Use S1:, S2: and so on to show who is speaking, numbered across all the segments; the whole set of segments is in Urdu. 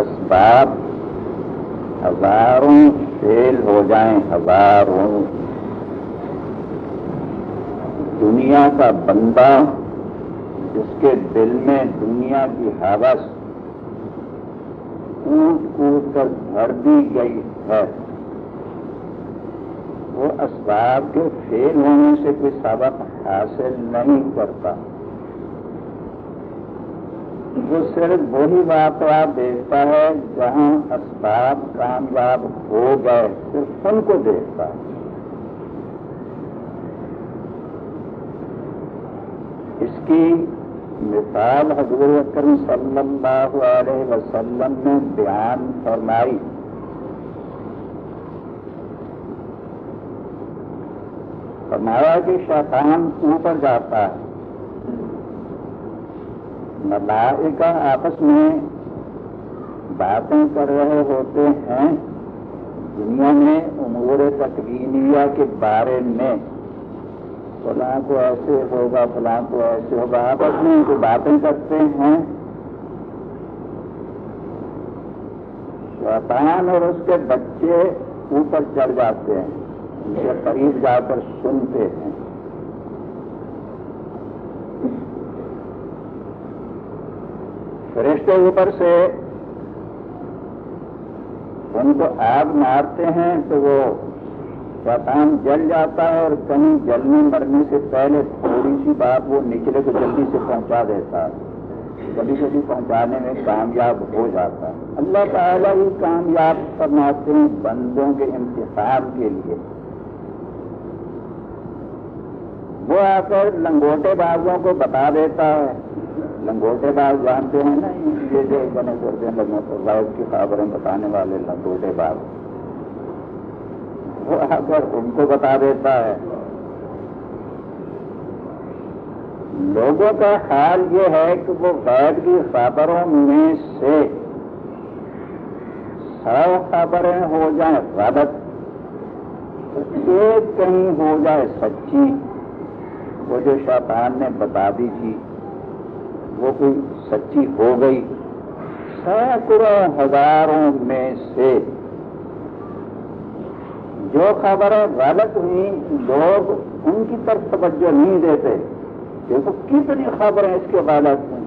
S1: اسباب ہزاروں فیل ہو جائیں، ہزاروں۔ دنیا کا بندہ جس کے دل میں دنیا کی حوث کود کود کر بھر دی گئی ہے، وہ اسباب کے فیل ہونے سے کوئی سبق حاصل نہیں کرتا۔ وہ صرف وہی واقعات دیکھتا ہے جہاں اسباب کامیاب ہو گئے، صرف ان کو دیکھتا ہے۔ اس کی مثال حضور اکرم صلی اللہ علیہ وسلم نے بیان فرمائی۔ فرمایا کہ شیطان اوپر جاتا ہے۔ ملائکہ آپس میں باتیں کر رہے ہوتے ہیں۔ دنیا میں امور تقوینیہ کے بارے میں فلاں کو ایسے ہوگا، فلاں کو ایسے ہوگا۔ آپس میں جو باتیں کرتے ہیں، شیطان اور اس کے بچے اوپر چڑھ جاتے ہیں، ان کے قریب جا کر سنتے ہیں۔ فرشتے اوپر سے ان کو آگ مارتے ہیں تو وہ شیطان جل جاتا ہے اور کہیں جلنے مرنے سے پہلے تھوڑی سی بات وہ نچلے کو جلدی سے پہنچا دیتا ہے۔ جلدی سے پہنچانے میں کامیاب ہو جاتا ہے۔ اللہ تعالیٰ ہی کامیاب فرماتے ہیں بندوں کے انتخاب کے لیے۔ وہ آ کر لنگوٹے بازوں کو بتا دیتا ہے۔ لنگوٹے باز جانتے ہیں نا، یہ جو بنے کرتے ہیں لگوں کی خبریں بتانے والے لنگوٹے باز وہ آ کر ان کو بتا دیتا ہے۔ لوگوں کا حال یہ ہے کہ وہ غیر کی خبروں میں سے سو خبریں ہو جائیں غلط، ایک کہیں ہو جائے سچی۔ وہ جو شیطان نے بتا دی تھی۔ وہ کوئی سچی ہو گئی۔ سینکڑوں ہزاروں میں سے جو خبریں غلط ہوئی لوگ ان کی طرف توجہ نہیں دیتے۔ دیکھو کتنی خبریں اس کے غلط ہیں۔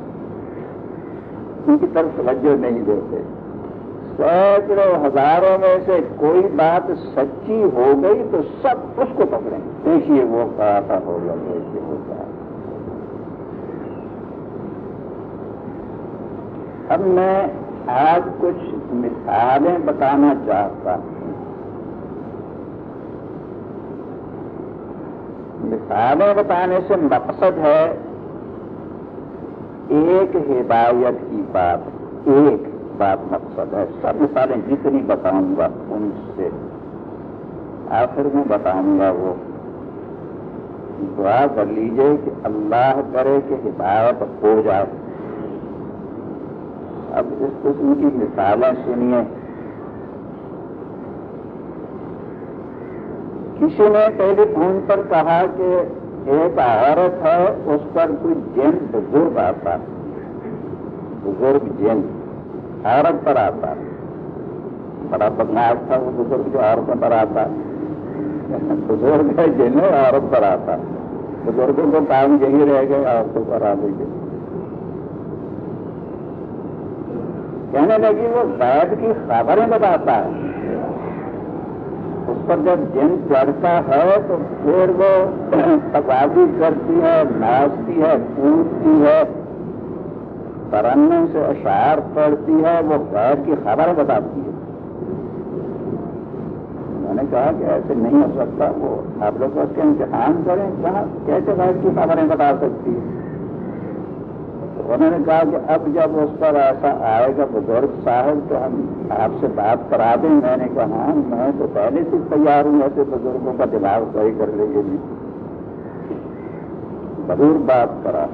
S1: ان کی طرف توجہ نہیں دیتے۔ سینکڑوں ہزاروں میں سے کوئی بات سچی ہو گئی تو سب اس کو پکڑیں۔ دیکھیے وہ کہا تھا ہوگا دیکھیے وہ کہا اب میں آج کچھ مثالیں بتانا چاہتا ہوں۔ مثالیں بتانے سے مقصد ہے ایک ہدایت کی بات، ایک بات مقصد ہے۔ سب مثالیں جتنی بتاؤں گا ان سے۔ آخر میں بتاؤں گا وہ۔ دعا کر لیجیے کہ اللہ کرے کہ ہدایت ہو جائے۔ اب اس قسم کی مثالیں سنیے کسی نے ٹیلی فون پر کہا کہ ایک عورت ہے، اس پر کوئی جن بزرگ آتا بزرگ جن، عورت پر آتا بڑا بدماش تھا وہ بزرگ جو عورتوں پر آتا بزرگ ہے جن، عورت پر آتا بزرگوں کو کام یہی رہ گئے، عورتوں پر آنے کے کہنے لگی وہ بیٹھ کی خبریں بتاتا ہے۔ اس پر جب جن چڑھتا ہے تو پھر وہ تقاضی کرتی ہے، ناچتی ہے، پوچھتی ہے۔ ترنے سے اشعار پڑتی ہے، وہ غیر کی خبر بتاتی ہے۔ میں نے کہا کہ ایسے نہیں ہو سکتا، وہ آپ لوگ اس کے امتحان کریں۔ کہاں کیسے غیر کی خبریں بتا سکتی ہے انہوں نے کہا کہ اب جب اس پر ایسا آئے گا بزرگ صاحب تو ہم آپ سے بات کرا دیں۔ میں نے کہا ہاں میں تو پہلے سے تیار ہوں، ایسے بزرگوں کا دماغ صحیح کر لیں گے جی۔ ضرور بات کرا۔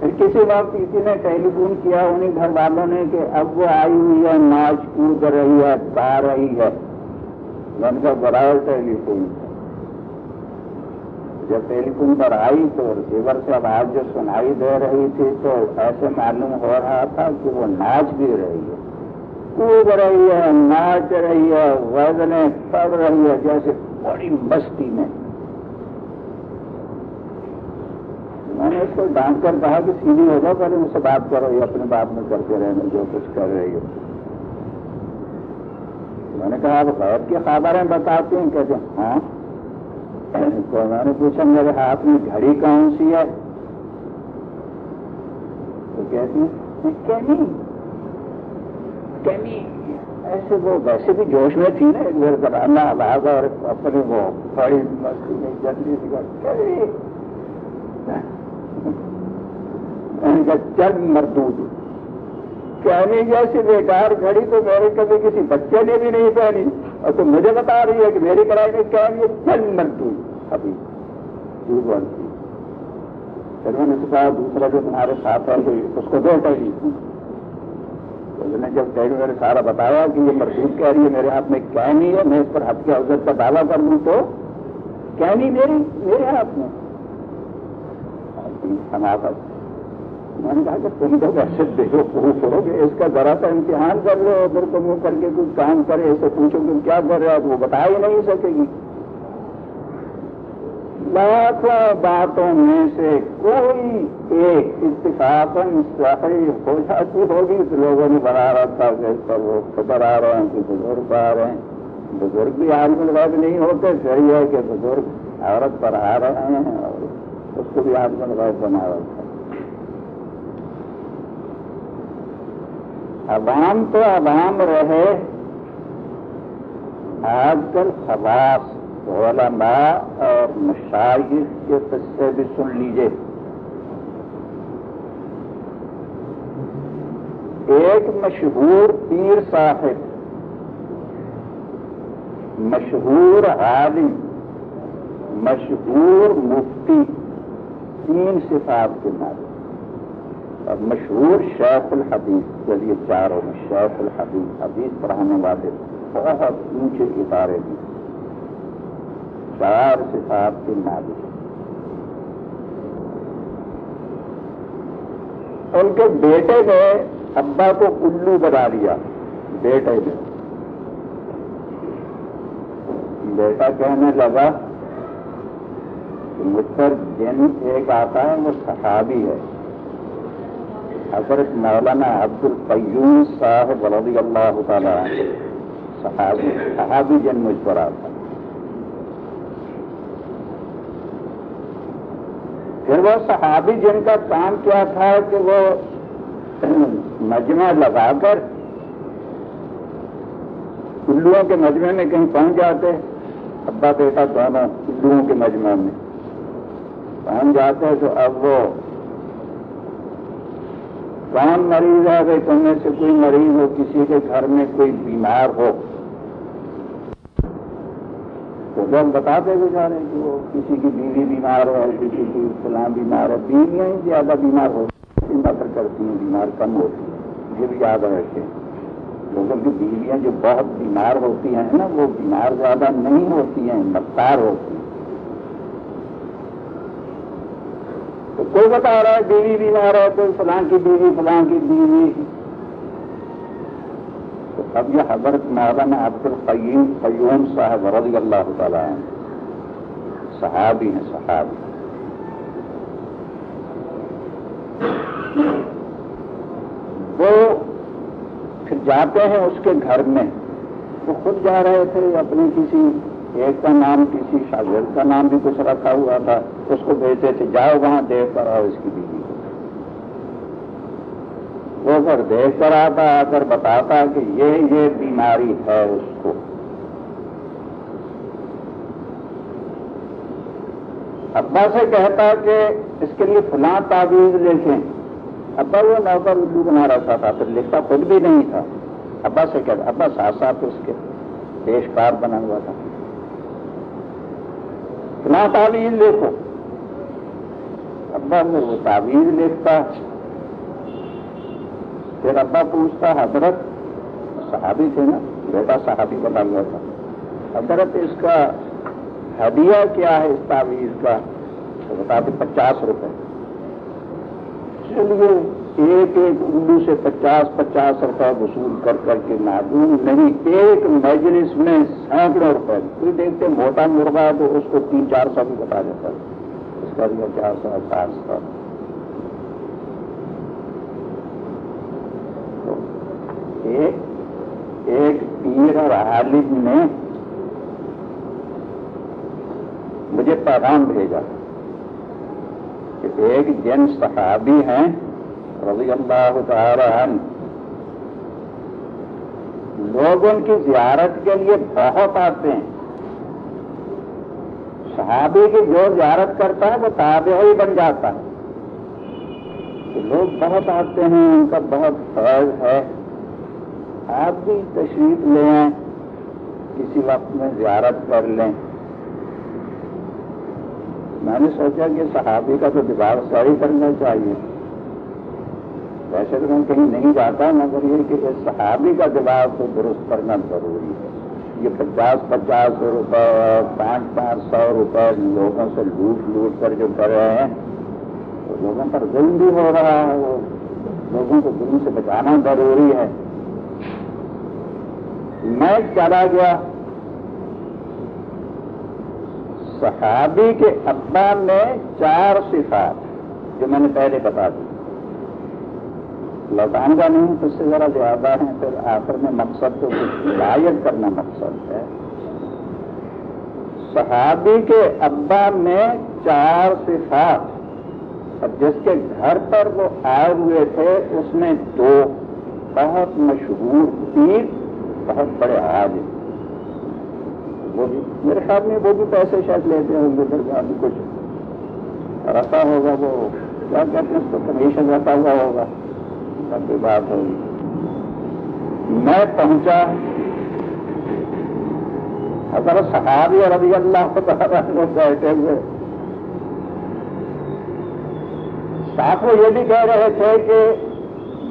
S1: پھر کسی وقت کسی نے ٹیلی فون کیا، انہیں گھر والوں نے کہ اب وہ آئی ہوئی ہے، ناچ کود رہی ہے گا رہی ہے۔ میں نے کہا بڑا ٹیلی فون جب ٹیلی فون پر آئی تو ریسیور سے آواز جو سنائی دے رہی تھی تو ایسے معلوم ہو رہا تھا کہ وہ ناچ بھی رہی ہے۔ کود رہی ہے، ناچ رہی ہے، وزنیں پڑ رہی ہے، جیسے بڑی مستی میں۔ میں نے اس کو ڈانٹ کر کہا کہ سیدھی ہو جاؤ، پہلے مجھ سے بات کرو، یہ اپنے بات میں کرتے رہے جو کچھ کر رہی ہو میں نے کہا، آپ غیر کی خبریں بتاتے ہیں، کہتے ہاں؟ تو میں نے پوچھا، میرے ہاتھ میں گھڑی کون سی ہے؟ تو کہتی کیمی۔ کیمی، ایسے وہ ویسے بھی جوش میں تھی نا، ایک بار زبانہ آواز اور اپنے وہ بڑی مستی میں جلدی چل مردود۔ کہنے جیسی بیکار گھڑی تو میرے کبھی کسی بچے نے بھی نہیں پہنی۔ اور تو مجھے بتا رہی ہے کہ میری کڑائی میں کیا یہ چل مردود ابھی جھوٹ بنتی پھر میں نے کہا دوسرا جو تمہارے ساتھ ہے اس کو دو پہلی۔ نے جب ڈیڈی میرے سارا بتایا کہ یہ مردود کہہ رہی ہے میرے ہاتھ میں کیا نہیں ہے، میں اس پر ہاتھ کے عزت کا دعویٰ کر دوں تو کیا میری، میرے ہاتھ میں۔ میں نے کہا کہ تم تو ویسے دیکھو پروف ہو کہ اس کا ذرا سا امتحان کر لو، پھر تم کر کے کچھ کام کرے اسے پوچھو کہ کیا کر رہے ہو وہ بتا ہی نہیں سکے گی۔ لاکھوں باتوں میں سے کوئی ایک اتفاق صحیح ہو جاتی ہوگی۔ تو لوگوں نے بنا رہا تھا کہ اس پر وہ خبر آ رہے ہیں کہ بزرگ آ رہے ہیں۔ بزرگ بھی آج میں نہیں ہوتے صحیح ہے کہ بزرگ عورت پر آ رہے ہیں اور اس کو بھی آج میں بنا رہا عوام تو عوام رہے آج کل خواص علماء اور مشاہد کے قصے بھی سن لیجیے ایک مشہور پیر صاحب، مشہور عالم، مشہور مفتی، تین صفات کے نام۔ مشہور شیخ الحدیث کے لیے چاروں میں شیخ الحدیث، حدیث پڑھانے والے بہت اونچے ادارے بھی چار صفات کے نام ان کے بیٹے نے ابا کو الو بنا دیا بیٹے نے۔ بیٹا کہنے لگا کہ مجھ پر جن ایک آتا ہے، وہ صحابی ہے۔ حضرت مولانا عبد القیوم صاحب رضی اللہ تعالیٰ صحابی صحابی جن مجھ پر آتا پھر وہ صحابی جن کا کام کیا تھا کہ وہ مجمع لگا کر الوؤں کے مجمع میں کہیں پہنچ جاتے، ابا، بیٹا، دونوں الوؤں کے مجمع میں۔ پہنچ جاتے تو اب وہ کون مریض ہے بھائی تم میں سے کوئی مریض ہو، کسی کے گھر میں کوئی بیمار ہو۔ تو لوگ بتاتے بھی جا رہے ہیں کہ وہ کسی کی بیوی بیمار ہو، کسی کی فلاں بیمار ہو بیویاں ہی زیادہ بیمار ہو۔ نظر کرتی ہیں، بیمار کم ہوتی ہیں۔ یہ بھی یاد رکھے لوگوں کی بیویاں جو بہت بیمار ہوتی ہیں نا، وہ بیمار زیادہ نہیں ہوتی ہیں مقدار ہوتی ہیں۔ تو کوئی بتا رہا ہے بیوی بیمار ہے، کوئی فلاں کی بیوی، فلاں کی بیوی۔ تو اب یہ حضرت مولانا عبد القیم قیوم صاحب رضی اللہ تعالیٰ ہیں صحابی ہیں، صحابی۔ وہ پھر جاتے ہیں اس کے گھر میں۔ وہ خود جا رہے تھے اپنی کسی ایک کا نام، کسی شاگرد کا نام بھی کچھ رکھا ہوا تھا۔ اس کو بھیجتے تھے، جاؤ وہاں دیکھ کر آؤ، اس کی بیوی کو۔ وہ پھر دیکھ کر آتا، آ کر بتاتا کہ یہ یہ بیماری ہے اس کو۔ ابا سے کہتا کہ اس کے لیے فلاں تعویذ لکھیں۔ ابا وہ نوکر اردو بنا رہا تھا، پھر لکھتا خود بھی نہیں تھا۔ ابا سے کہتا، ابا ساتھ ساتھ اس کے پیشکار بنا ہوا تھا۔ اتنا تعویذ لکھو۔ ابا میں وہ تعویذ لکھتا پھر ابا پوچھتا حضرت صحابی تھے نا؟ بیٹا صحابی بنا ہوا تھا۔ حضرت، اس کا ہدیہ کیا ہے اس تعویذ کا؟ تو بتاتے پچاس روپے۔ چلیے، ایک ایک الو سے پچاس پچاس روپے وصول کر کر کے معلوم نہیں، ایک مجلس میں سینکڑوں روپے۔ کوئی دیکھتے موٹا مرغا تو اس کو تین چار سو بھی بتا دیتا اس کا بھی چار سو پانچ سو ایک پیر اور عالم نے مجھے پیغام بھیجا کہ ایک جن صحابی ہیں رضی اللہ تعالی عنہ۔ لوگ ان کی زیارت کے لیے بہت آتے ہیں۔ صحابی کی جو زیارت کرتا ہے وہ تابع ہی بن جاتا ہے۔ لوگ بہت آتے ہیں، ان کا بہت فرض ہے۔ آپ بھی تشریف لے آئیں، کسی وقت میں زیارت کر لیں۔ میں نے سوچا کہ صحابی کا تو دماغ ساری کرنا چاہیے۔ ویسے تو میں کہیں نہیں جاتا، مگر یہ کہ صحابی کا دماغ تو درست کرنا ضروری ہے۔ یہ پچاس پچاس روپے پانچ پانچ سو روپے لوگوں سے لوٹ لوٹ کر جو کر رہے ہیں۔ لوگوں پر ظلم بھی ہو رہا ہے۔ وہ لوگوں کو ظلم سے بچانا ضروری ہے۔ میں چلا گیا۔ صحابی کے ابا میں چار صفات جو میں نے پہلے بتا دی۔ لوٹان کا نہیں تو اس سے ذرا زیادہ ہے پھر آخر میں مقصد تو کچھ کرنا مقصد ہے۔ صحابی کے ابا میں چار صفات اب جس کے گھر پر وہ آئے ہوئے تھے، اس میں دو بہت مشہور پیر، بہت بڑے آج وہ بھی، میرے خیال میں وہ بھی پیسے شاید لیتے ہوں گے درگاہ بھی کچھ رسا ہوگا وہ، کیا کہتے ہیں اس کو، کمیشن رکھا ہوا ہوگا۔ سب بات ہوگی میں پہنچا۔ حضرت صحابی رضی اللہ بیٹھے ہوئے۔ ساتھ وہ یہ بھی کہہ رہے تھے کہ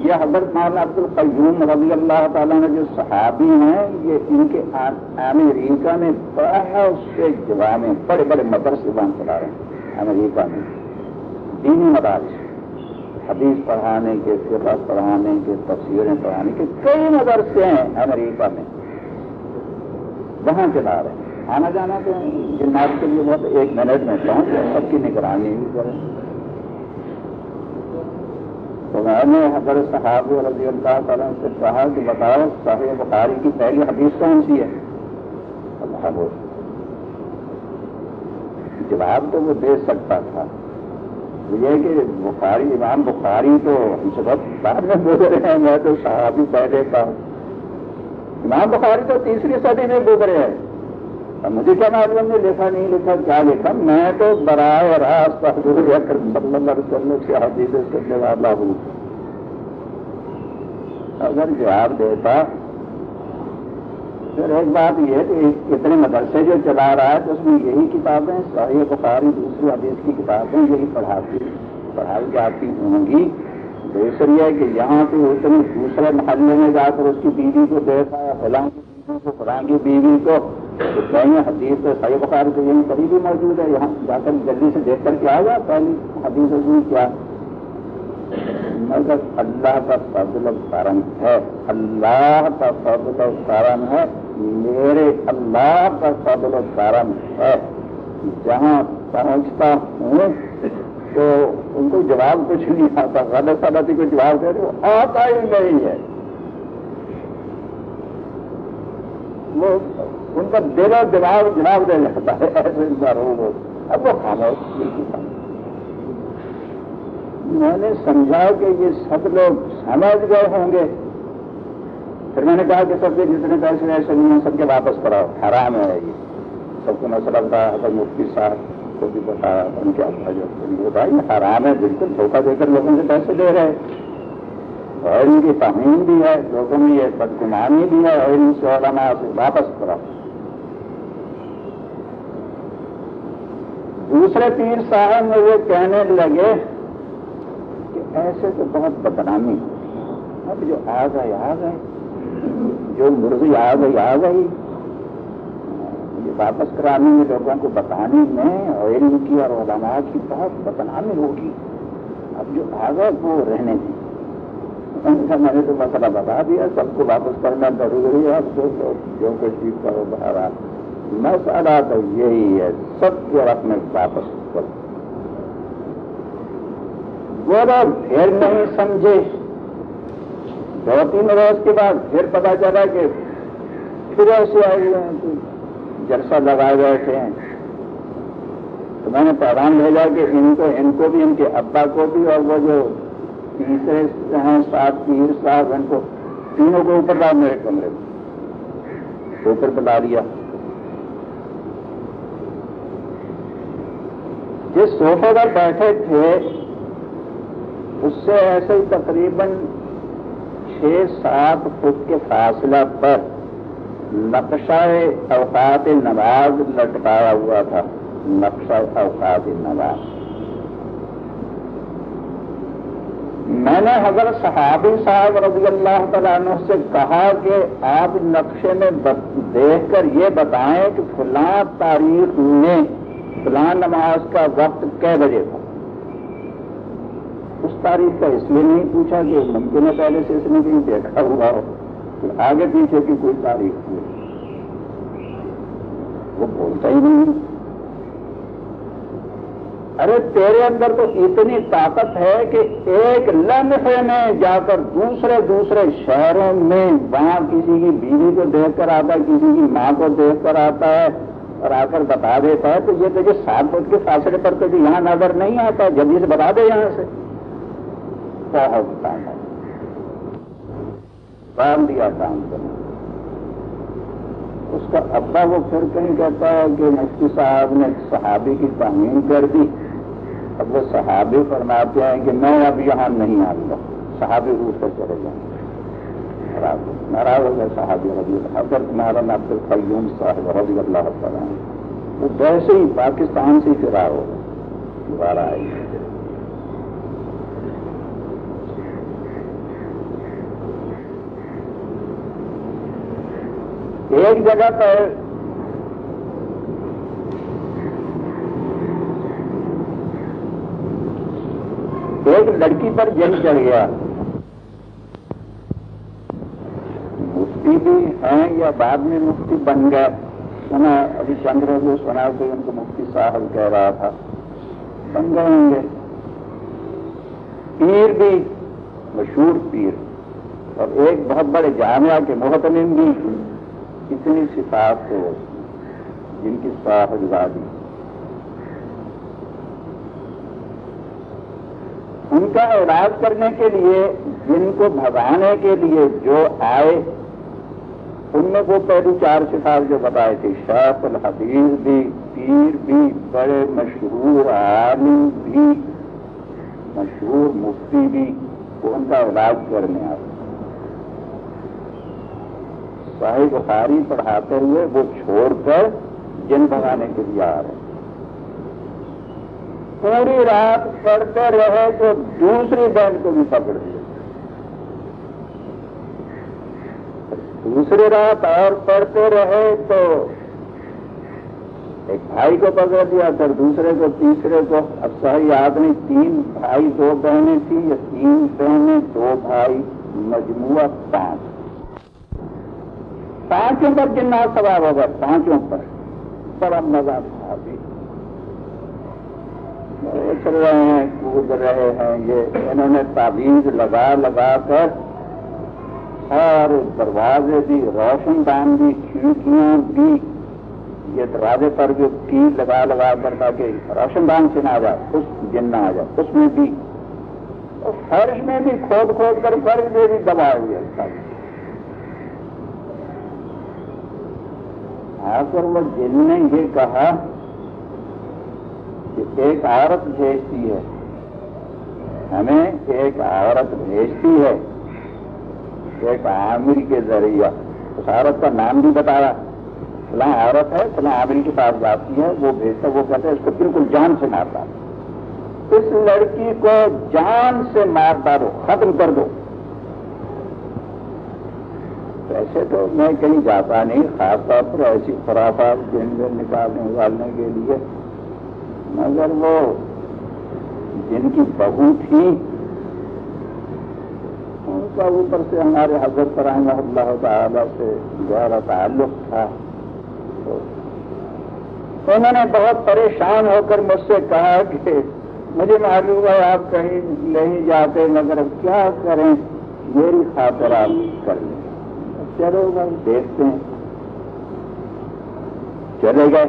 S1: یہ حضرت مولانا عبد القیوم رضی اللہ تعالیٰ نے جو صحابی ہیں، یہ ان کے امریکہ میں بہت سے جواب بڑے بڑے مدرسے وہاں چلا رہے ہیں، امریکہ میں، دینی مدارس۔ حدیث پڑھانے کے، فقہ پڑھانے کے، تفسیریں پڑھانے کے کئی مدرسے ہیں امریکہ میں۔ وہاں چلا رہے ہیں آنا جانا تو جنات کے لیے بہت ایک منٹ میں پہنچ گئے سب کی نگرانی بھی کریں۔ تو میں نے حضرت صحاب رضی اللہ تعالیٰ سے کہا کہ بتاؤ، صحیح بخاری کی پہلی حدیث کون سی ہے؟ اللہ جواب تو وہ دے سکتا تھا۔ یہ کہ بخاری، امام بخاری تو ہم سے بہت بعد میں بول رہے ہیں، میں تو صحابی پہلے کا امام بخاری تو تیسری صدی میں گزرے ہیں۔ اب مجھے کیا معلوم نے لکھا نہیں، لکھا کیا لکھا؟ میں تو براہ راست حضور اکرم صلی اللہ علیہ وسلم سے حدیث کرنے والا ہوں۔ اگر جواب دیتا پھر ایک بات یہ کہ اتنے مدرسے جو چلا رہا ہے، تو اس میں یہی کتابیں، صحیح بخاری، دوسری حدیث کی کتابیں یہی پڑھاتی، پڑھائی جاتی ہوں گی۔ دوسری ہے کہ یہاں پہ اتنے دوسرے محلے میں جا کر اس کی بیوی کو دیکھا، یا فلاں کی بیوی کو، فلاں کی بیوی کو، تو حدیث تو صحیح بخاری تو یہیں کبھی بھی موجود ہے۔ یہاں جا کر جلدی سے دیکھ کر کے آ جا، پہلی حدیث کیا مگر اللہ کا فضل و کرم ہے، اللہ کا فضل و کرم ہے، میرے اللہ کا فضل و کرم ہے۔ جہاں پہنچتا ہوں تو ان کو جواب کچھ نہیں آتا، غلط غلطی کو جواب دے رہے وہ آتا ہی نہیں ہے۔ وہ ان کا دل و دماغ جواب دے جاتا ہے، ایسے ضرور اب وہ خاموش میں نے سمجھا کہ یہ سب لوگ سمجھ گئے ہوں گے۔ پھر میں نے کہا کہ سب کے جتنے پیسے ایسے نہیں ہیں سب کے واپس کراؤ۔ حرام ہے یہ۔ سب کو مسئلہ تھا مفتی صاحب کو بھی بتایا ان کے بھائی حرام ہے، بالکل دھوکہ دے کر لوگوں سے پیسے دے رہے اور ان کی تہین بھی ہے، لوگوں میں یہ بدگمانی بھی ہے، اور ان سے علماء سے واپس کراؤ۔ دوسرے پیر صاحب مجھے کہنے لگے ایسے تو بہت بدنامی اب جو آ گئے آ گئے۔ جو مرغی آ گئی آ گئی۔ واپس کرانے میں لوگوں کو بتانے میں اور علم کی اور علماء کی بہت بدنامی ہوگی۔ اب جو آگے وہ رہنے دیں۔ میں نے تو مسئلہ بتا دیا، سب کو واپس کرنا ضروری ہے۔ اب جو جو کچھ بھی کرو بہارا مسئلہ تو یہی ہے، سب کو اپنے واپس کرو۔ وہ پھر نہیں سمجھے۔ دو تین روز کے بعد پھر پتا چلا کہ پھر ایسے آئے ہوئے ہیں جلسہ لگائے بیٹھے ہیں۔ تو میں نے پیغام بھیجا کہ ان کو ان کو بھی، ان کے ابا کو بھی اور وہ جو تیسرے ہیں سات پیر صاحب ان کو تینوں کو اوپر ڈال میرے کمرے میں۔ اوپر بلا لیا۔ جس سوفے پر بیٹھے تھے اس سے ایسے ہی تقریباً چھ سات فٹ کے فاصلہ پر نقشہ اوقات نواز لٹکایا ہوا تھا۔ نقشہ اوقات نواز میں نے حضرت صحابی صاحب رضی اللہ تعالیٰ عنہ سے کہا کہ آپ نقشے میں دیکھ کر یہ بتائیں کہ فلاں تاریخ میں فلاں نماز کا وقت کئے بجے تھا۔ اس تاریخ کا اس لیے نہیں پوچھا کہ ممکن ہے پہلے سے اس نے کہیں دیکھا ہوا ہو آگے پیچھے کی کوئی تاریخ نہیں۔ وہ بولتا ہی نہیں۔ ارے تیرے اندر تو اتنی طاقت ہے کہ ایک لمحے میں جا کر دوسرے دوسرے شہروں میں وہاں کسی کی بیوی کو دیکھ کر آتا ہے، کسی کی ماں کو دیکھ کر آتا ہے اور آ کر بتا دیتا ہے تو یہ تو سات فٹ کے فاصلے پر تو یہاں نظر نہیں آتا، جلدی سے بتا دے یہاں سے۔ بہت طاقت کام دیا کام کرنا اس کا ابا وہ پھر کہیں کہتا ہے کہ مفتی صاحب نے صحابی کی تعمیر کر دی۔ اب وہ صحابی فرماتے ہیں کہ میں اب یہاں نہیں آؤں گا۔ صحابی روح سے چلے جائیں۔ ناراض ہو گئے صحابی رضی اللہ حضرت نارن عبد القیوم صاحب رضی اللہ تعالیٰ وہ ویسے ہی پاکستان سے ہی فرار ہو گئے۔ دوبارہ آئے۔ ایک جگہ پر ایک لڑکی پر جن چڑھ گیا۔ مفتی بھی ہیں یا بعد میں مفتی بن گئے؟ سنا، ابھی چندر کو سنا کہ ان کو مفتی صاحب کہہ رہا تھا۔ بن گئے ہوں گے۔ پیر بھی، مشہور پیر۔ اور ایک بہت بڑے جامعہ کے محتمم بھی۔ کتنی صفات ہو جن کی صاحب زادی ان کا علاج کرنے کے لیے، جن کو بھگانے کے لیے جو آئے، ان میں وہ پہلی چار صفات جو بتائے تھے شاف الحدیث بھی، پیر بھی، بڑے مشہور عالم بھی، مشہور مفتی بھی، وہ ان کا علاج کرنے آتے صاحب بخاری پڑھاتے ہوئے وہ چھوڑ کر جن بنانے کے لیے آ رہے پوری رات پڑھتے رہے تو دوسری بینڈ کو بھی پکڑ دیا دوسری رات اور پڑھتے رہے تو ایک بھائی کو پکڑ دیا پھر دوسرے کو، تیسرے کو۔ اب صحیح یاد نہیں تین بھائی، دو بہنیں تھیں یا تین بہنیں، دو بھائی، مجموعہ پانچ۔ پانچوں پر جننا سواب ہوگا پانچوں پر۔ بڑا مزہ۔ تھا ابھی چل رہے ہیں، کود رہے ہیں۔ یہ انہوں نے تعویذ لگا لگا کر سارے دروازے بھی، روشن دان بھی، کھڑکیاں بھی، یہ دروازے پر جو کی لگا لگا کر تاکہ روشن دان سے نہ آ جائے اس جن نہ آ جائے اس میں بھی۔ فرش میں بھی کھود کھود کر، فرش میں بھی دبا ہوئی ہے۔ آ کر وہ جن نے یہ کہا کہ ایک عورت بھیجتی ہے، ہمیں ایک عورت بھیجتی ہے، ایک عامر کے ذریعہ۔ اس عورت کا نام بھی بتا رہا فلاں عورت ہے، فلاں عامر کے پاس جاتی ہے، وہ بھیجتا وہ کہتے ہیں اس کو بالکل جان سے مارتا اس لڑکی کو جان سے مار ڈالو، ختم کر دو۔ ویسے تو میں کہیں جاتا نہیں، خاص طور پر ایسی خرافات جن میں نکالنے ابالنے کے لیے۔ مگر وہ جن کی بہو تھی، ان کا اوپر سے ہمارے حضرت پر اللہ تعالیٰ سے گہرا تعلق تھا۔ انہوں نے بہت پریشان ہو کر مجھ سے کہا کہ مجھے معلوم ہے آپ کہیں نہیں جاتے، مگر کیا کریں؟ میری خاطر آپ کر لیں۔ چلو بھائی دیکھتے ہیں۔ چلے گئے۔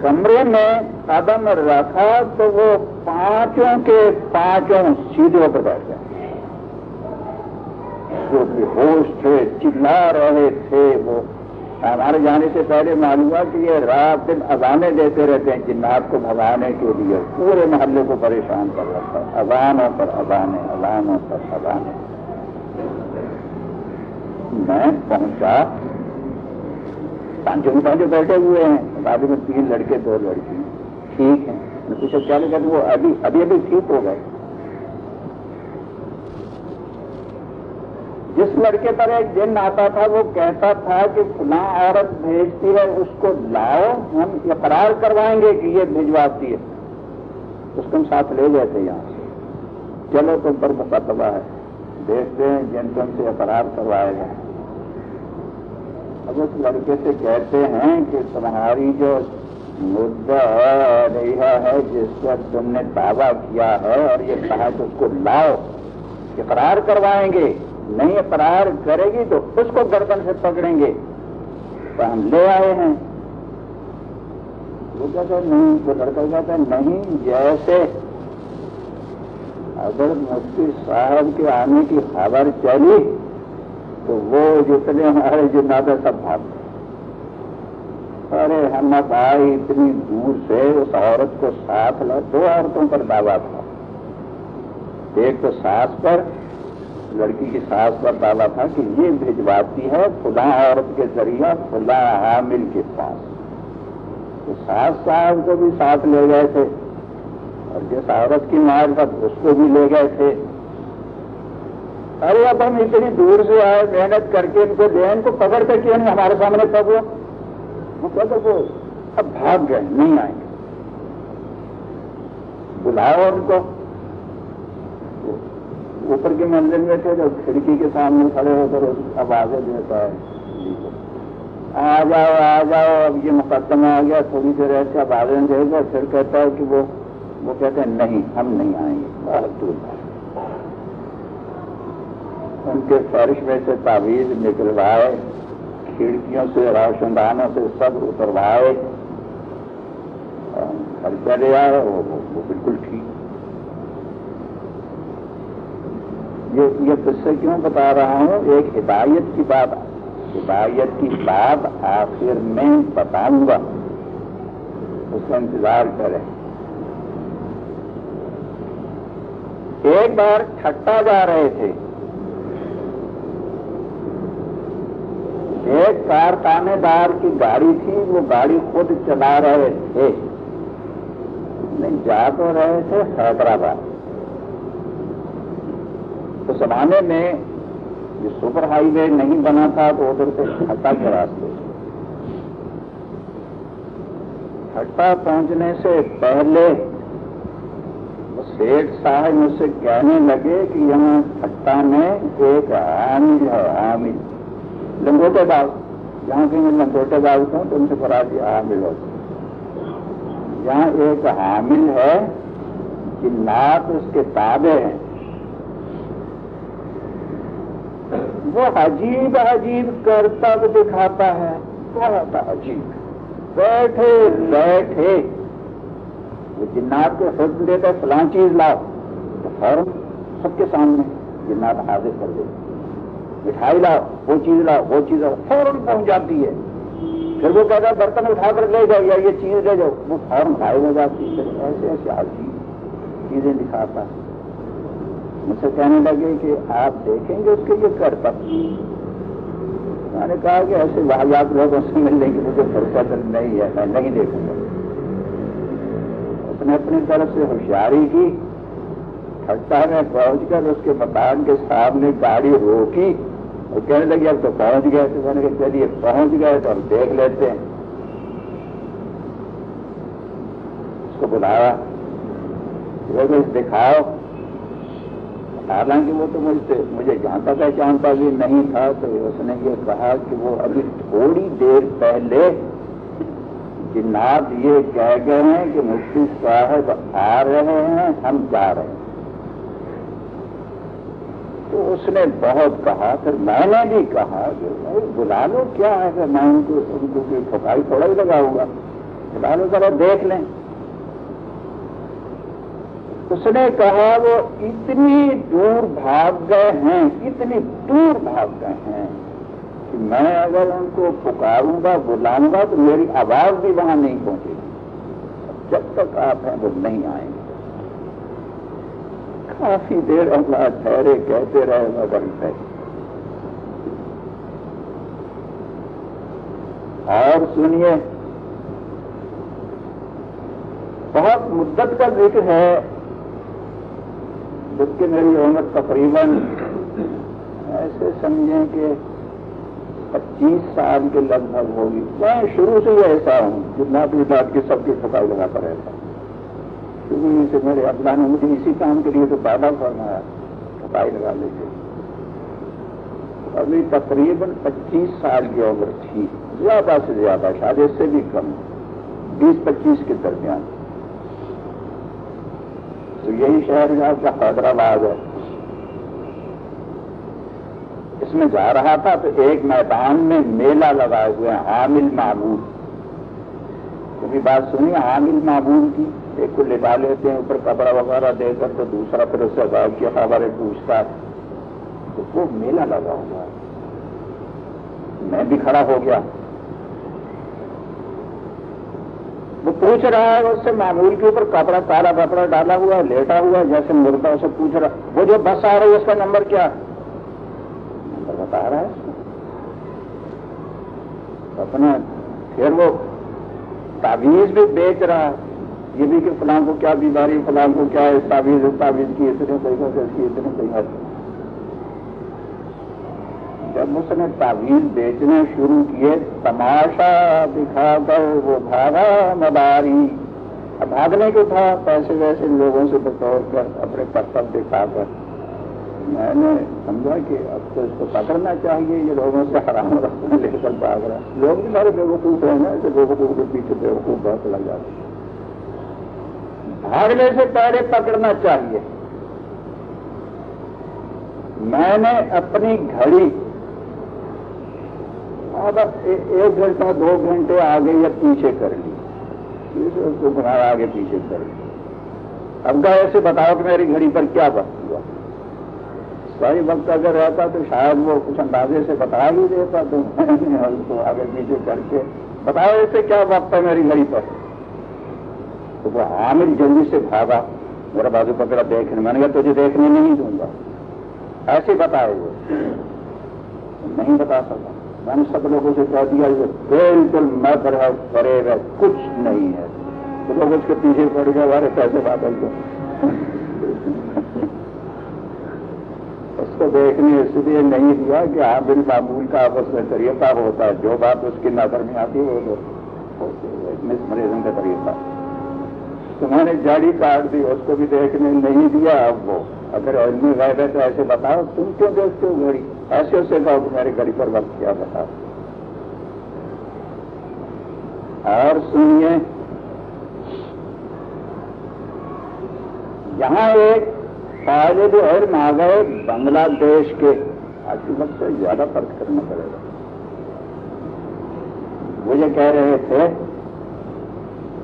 S1: کمرے میں قدم رکھا تو وہ پانچوں کے پانچوں سیدھے پر بیٹھ گئے۔ جو کہ ہوش تھے، چلا رہے تھے وہ۔ ہمارے جانے سے پہلے معلوم ہوا کہ یہ رات دن اذانے دیتے رہتے ہیں، جنات کو بھگانے کے لیے۔ پورے محلے کو پریشان کر رکھا۔ ہے اذانوں پر اذانے اذانوں پر اذانے میں پہنچا۔ پانچوں کے پانچوں بیٹھے ہوئے ہیں۔ بعد میں تین لڑکے، دو لڑکی ٹھیک ہے۔ میں پوچھا، کیا لگا وہ ابھی ابھی ابھی ٹھیک ہو گئے۔ جس لڑکے پر ایک دن آتا تھا، وہ کہتا تھا کہ فلاں عورت بھیجتی ہے، اس کو لاؤ، ہم اقرار کروائیں گے کہ یہ بھجواتی ہے۔ اس کو ہم ساتھ لے گئے تھے یہاں سے۔ چلو تو پر مقدمہ ہے۔ دیکھتے ہیں جن تم سے اقرار کروائے گا اب اس لڑکے سے کہتے ہیں کہ تمہاری جو مدعا رہا ہے، جس پر تم نے دعویٰ کیا ہے اور یہ کہا کہ اس کو لاؤ اقرار کروائیں گے۔ نہیں اقرار کرے گی تو اس کو گردن سے پکڑیں گے۔ تو ہم لے آئے ہیں۔ وہ کہتا نہیں، وہ لڑکا کہتا ہے، نہیں، جیسے اگر مفتی صاحب کے آنے کی خبر چلی، تو وہ جتنے ہمارے جو سب بھاگ ارے، ہم بھائی اتنی دور سے اس عورت کو ساتھ لا دو عورتوں پر دعویٰ تھا۔ ایک تو ساس پر، لڑکی کی ساس پر ڈالا تھا کہ یہ بھجواتی ہے خدا عورت کے ذریعہ خدا حامل کے پاس۔ تو ساس صاحب کو بھی ساتھ لے گئے تھے۔ اور جس عورت کی معرفت اس کو بھی لے گئے تھے۔ ارے اب ہم اتنی دور سے آئے، محنت کر کے ان کو دیں، ان کو پکڑ کر کے ہمارے سامنے پکڑو وہ؟ وہ اب بھاگ گئے، نہیں آئیں گے۔ بلاؤ ان کو۔ اوپر کے منزل میں تھے، جو کھڑکی کے سامنے کھڑے ہو کر آوازیں دیتا ہے آ جاؤ آ جاؤ، اب یہ مقدمہ آ گیا، تھوڑی دیر ایسے آوازیں دے گا پھر کہتا ہے کہ وہ وہ کہتے ہیں، نہیں، ہم نہیں آئیں گے. بہت دور ان کے فرش میں سے تعویذ نکلوائے، کھڑکیوں سے روشن دانوں سے سب اتروائے۔ چلے آئے، وہ بالکل ٹھیک۔ یہ قصے کیوں بتا رہا ہوں؟ ایک ہدایت کی بات، ہدایت کی بات آخر میں بتاؤں گا۔ اس کا انتظار کریں۔ ایک بار چھٹا جا رہے تھے۔ ایک کارخانے دار کی گاڑی تھی، وہ گاڑی خود چلا رہے تھے۔ نہیں، جا تو رہے تھے حیدرآباد۔ اس زمانے میں جو سپر ہائی وے نہیں بنا تھا، تو ادھر سے ہٹا کے راستے ہٹا پہنچنے سے پہلے سیٹ صاحب مجھ سے کہنے لگے کہ یہاں ہٹا میں ایک حامل ہے حامل لنگوٹے باغ۔ جہاں کہ میں لنگوٹے باغ ہوں تو ان سے بڑا دیا حامل ہوتا یہاں ایک حامل ہے کہ نات اس کے تابے ہیں۔ وہ عجیب عجیب کرتب دکھاتا ہے۔ بہت عجیب۔ بیٹھے بیٹھے۔ وہ جنات کو حکم دیتا فلاں چیز لاؤ۔ تو فوراً سب کے سامنے جنات حاضر کر دے۔ مٹھائی لاؤ، وہ چیز لاؤ، وہ چیز لاؤ، فوراً پہنچ جاتی ہے۔ پھر وہ کہتا ہے، برتن اٹھا کر لے جاؤ یا یہ چیز لے جاؤ۔ وہ فوراً غائب ہو جاتی ہے۔ ایسے ایسے عجیب چیزیں دکھاتا ہے۔ مجھ سے کہنے لگے کہ آپ دیکھیں گے اس کے یہ کرتا میں نے کہا کہ ایسے واحد لوگوں سے ملنے کی مجھے فرصت نہیں ہے، میں نہیں دیکھوں گا۔ اس نے اپنی طرف سے ہوشیاری کی ٹھٹا میں پہنچ کر اس کے مکان کے سامنے گاڑی روکی۔ اور کہنے لگی، اب تو پہنچ گئے تو میں نے کہا، چلیے، پہنچ گئے تو ہم دیکھ لیتے ہیں۔ اس کو بلایا۔ دکھاؤ۔ حالانکہ وہ تو مجھ سے، مجھے جانتا پہچانتا بھی نہیں تھا۔ تو اس نے یہ کہا کہ وہ ابھی تھوڑی دیر پہلے جناب یہ کہہ گئے ہیں کہ مفتی صاحب آ رہے ہیں، ہم جا رہے ہیں۔ تو اس نے بہت کہا، پھر میں نے بھی کہا کہ بلا لو کیا ہے کہ میں ان کو ان کو ٹھکائی تھوڑا ہی لگاؤں گا بلا لو ذرا دیکھ لیں۔ اس نے کہا، وہ اتنی دور بھاگ گئے ہیں، اتنی دور بھاگ گئے ہیں۔ کہ میں اگر ان کو پکاروں گا، بلاؤں گا، تو میری آواز بھی وہاں نہیں پہنچے گی۔ جب تک آپ ہیں، وہ نہیں آئیں گے۔ کافی دیر اللہ ٹھہرے، کہتے رہے، مگر اور سنیے، بہت مدت کا ذکر ہے۔ جبکہ میری عمر تقریباً ایسے سمجھیں کہ پچیس سال کے لگ بھگ ہوگی۔ میں شروع سے ہی ایسا ہوں، جتنا بھی بات کی سب کی ٹھکائی لگاتا رہتا شروع ہی سے میرے اللہ نے مجھے اسی کام کے لیے تو پیدا فرمایا ٹھکائی لگا لیجیے ابھی تقریباً پچیس سال کی عمر تھی، زیادہ سے زیادہ، شاید اس سے بھی کم۔ بیس پچیس کے درمیان۔ تو یہی شہر جو آپ کا حیدرآباد ہے۔ اس میں جا رہا تھا تو ایک میدان میں میلہ لگائے ہوئے ہیں حامل معمول کبھی بات سنی حامل معمول کی؟ ایک کو لٹا لیتے ہیں، اوپر کپڑا وغیرہ دے کر تو دوسرا پھر اس سے غائب کی خبریں پوچھتا تو وہ میلہ لگا ہوا میں بھی کھڑا ہو گیا۔ وہ پوچھ رہا ہے، اس سے معمول کے اوپر کپڑا کالا کپڑا ڈالا ہوا ہے، لیٹا ہوا ہے، جیسے مردہ اسے پوچھ رہا وہ جو بس آ رہی ہے، اس کا نمبر کیا بتا رہا ہے۔ اپنا پھر وہ تعویذ بھی بیچ رہا ہے۔ یہ بھی کہ فلاں کو کیا بیماری، فلاں کو کیا ہے، تعویذ تعویذ کی اتنے پیسوں سے اس کی اتنے پیسہ جب اس نے تعویذ بیچنے شروع کیے، تماشا دکھا کر وہ بھاگا مداری۔ بھاگنے کو تھا، پیسے ویسے لوگوں سے بطور کر اپنے کرتب دکھا کر۔ میں نے سمجھا کہ اب تو اس کو پکڑنا چاہیے، یہ لوگوں سے حرام رکھنا لے کر بھاگ رہا لوگ بھی سارے بے وقوف ہیں نا ایسے بے وقوف کے پیچھے بے وقوف بہت لگ جاتے بھاگنے سے پہلے پکڑنا چاہیے۔ میں نے اپنی گھڑی ایک گھنٹہ، دو گھنٹے آگے یا پیچھے کر لی۔ کو بنا آگے پیچھے کر لی۔ اب کا ایسے بتاؤ کہ میری گھڑی پر کیا وقت ہوا۔ صحیح وقت اگر رہتا تو شاید وہ کچھ اندازے سے بتا ہی دیتا تو۔ اس کو آگے پیچھے کر کے بتاؤ، ایسے کیا وقت ہے میری گھڑی پر؟ تو وہ حامل جلدی سے بھاگا۔ میرا بازو پکڑا دیکھنے، میں نے کہا تجھے دیکھنے نہیں دوں گا۔ ایسے بتائے وہ۔ نہیں بتا سکتا میں نے سب لوگوں سے کہہ دیا کہ بالکل میں کرے گا کچھ نہیں ہے۔ تو لوگ اس کے پیچھے پڑ گئے، ہمارے پیسے بادل کو اس کو دیکھنے اس لیے نہیں دیا کہ ہاں آپ بل معمول کا آپس میں طریقہ ہوتا ہے، جو بات اس کی نظر میں آتی ہے، وہ مس مریضوں کا طریقہ۔ تو نے جاڑی کاٹ دی، اس کو بھی دیکھنے نہیں دیا اب وہ۔ اگر علمی غیر ہے تو ایسے بتاؤ، تم کیوں دیکھتے ہو گھڑی؟ ایسے اسے کہو کہ میری گھڑی پر وقت کیا بتاؤ۔ اور سنیے، یہاں ایک طالب علم آ گئے بنگلہ دیش کے آج وقت سے زیادہ فرق کرنا پڑے گا۔ وہ یہ کہہ رہے تھے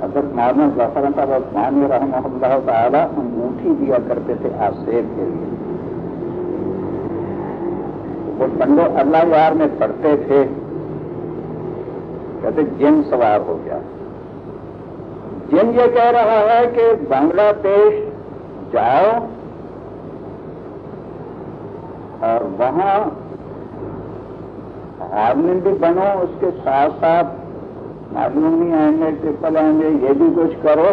S1: اگر مارنا ظفر صاحب عثمان رحمہ اللہ تعالیٰ انگوٹھی دیا کرتے تھے آسیب کے لیے۔ وہ پنڈو اللہ یار میں پڑھتے تھے، کہتے جن سوار ہو گیا۔ جن یہ کہہ رہا ہے کہ بنگلہ دیش جاؤ اور وہاں آدمی بھی بنو، اس کے ساتھ ساتھ معلوم آئیں گے ٹرپل آئیں گے یہ بھی کچھ کرو،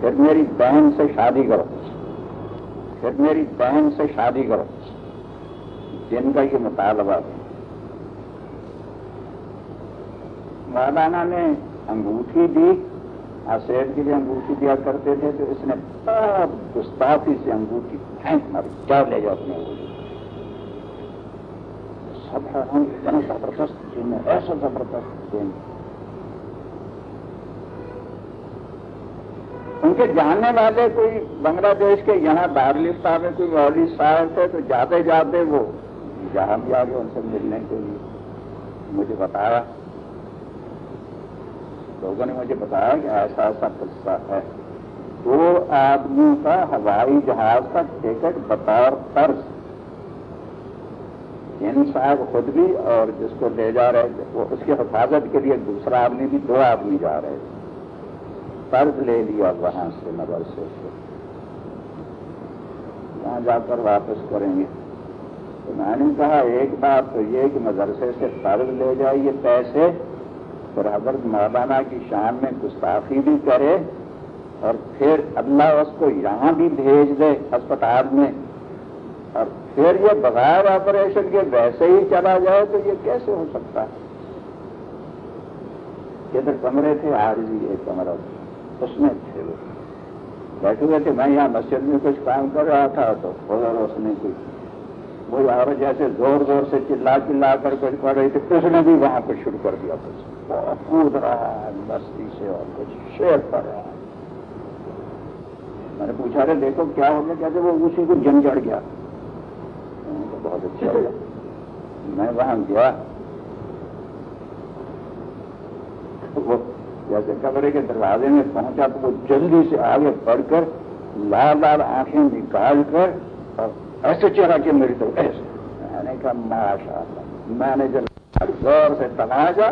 S1: پھر میری بہن سے شادی کرو۔ پھر میری بہن سے شادی کرو۔ جن کا یہ مطالبہ مولانا نے انگوٹھی دی آسیر کے لیے انگوٹھی دیا کرتے تھے، تو اس نے سب گستافی سے انگوٹھی پھینک ماری۔ کیا لے جاؤ اپنے انگوٹھی سب اتنا زبردست جن ایسا زبردست دن ان کے جاننے والے کوئی بنگلہ دیش کے یہاں دارالفتہ میں کوئی مولوی صاحب تھے تو جاتے جاتے وہ جہاں بھی آگے ان سے ملنے کے لیے مجھے بتایا۔ لوگوں نے مجھے بتایا کہ ایسا ایسا قصہ ہے۔ دو آدمیوں کا ہوائی جہاز کا ٹکٹ بطور طرز ان صاحب خود بھی اور جس کو لے جا رہے وہ اس کی حفاظت کے لیے دوسرا آدمی بھی، دو آدمی جا رہے تھے قرض لے لیا وہاں سے مدرسے سے۔ وہاں جا کر واپس کریں گے۔ تو میں نے کہا، ایک بات تو یہ کہ مدرسے سے قرض لے جائیے پیسے۔ پھر حضرت مولانا کی شان میں گستاخی بھی کرے اور پھر اللہ اس کو یہاں بھی بھیج دے، اسپتال میں۔ اور پھر یہ بغیر آپریشن کے ویسے ہی چلا جائے تو یہ کیسے ہو سکتا ہے؟ ادھر کمرے تھے؟ آج بھی ایک کمرہ اس میں تھے وہ۔ بیٹھے ہوئے تھے میں یہاں مسجد میں کچھ کام کر رہا تھا تو اس نے کچھ وہ عورت جیسے زور زور سے چلا چلا کر کچھ پڑھ رہی تھی، اس نے بھی وہاں کچھ شروع کر دیا۔ کچھ کود رہا ہے بستی سے اور کچھ شیر پڑ رہا ہے۔ میں نے پوچھا رہے دیکھو کیا ہو گیا؟ کہتے وہ اسی کو جن چڑھ گیا۔ بہت اچھا ہوا۔ میں وہاں گیا۔ وہ جیسے کمرے کے دروازے میں پہنچا تو وہ جلدی سے آگے بڑھ کر لال لال آنکھیں نکال کر اور ایسے چہرہ کے میری طرف ایسے۔ میں نے کہا ماشاء اللہ میں نے جب زور سے تنازع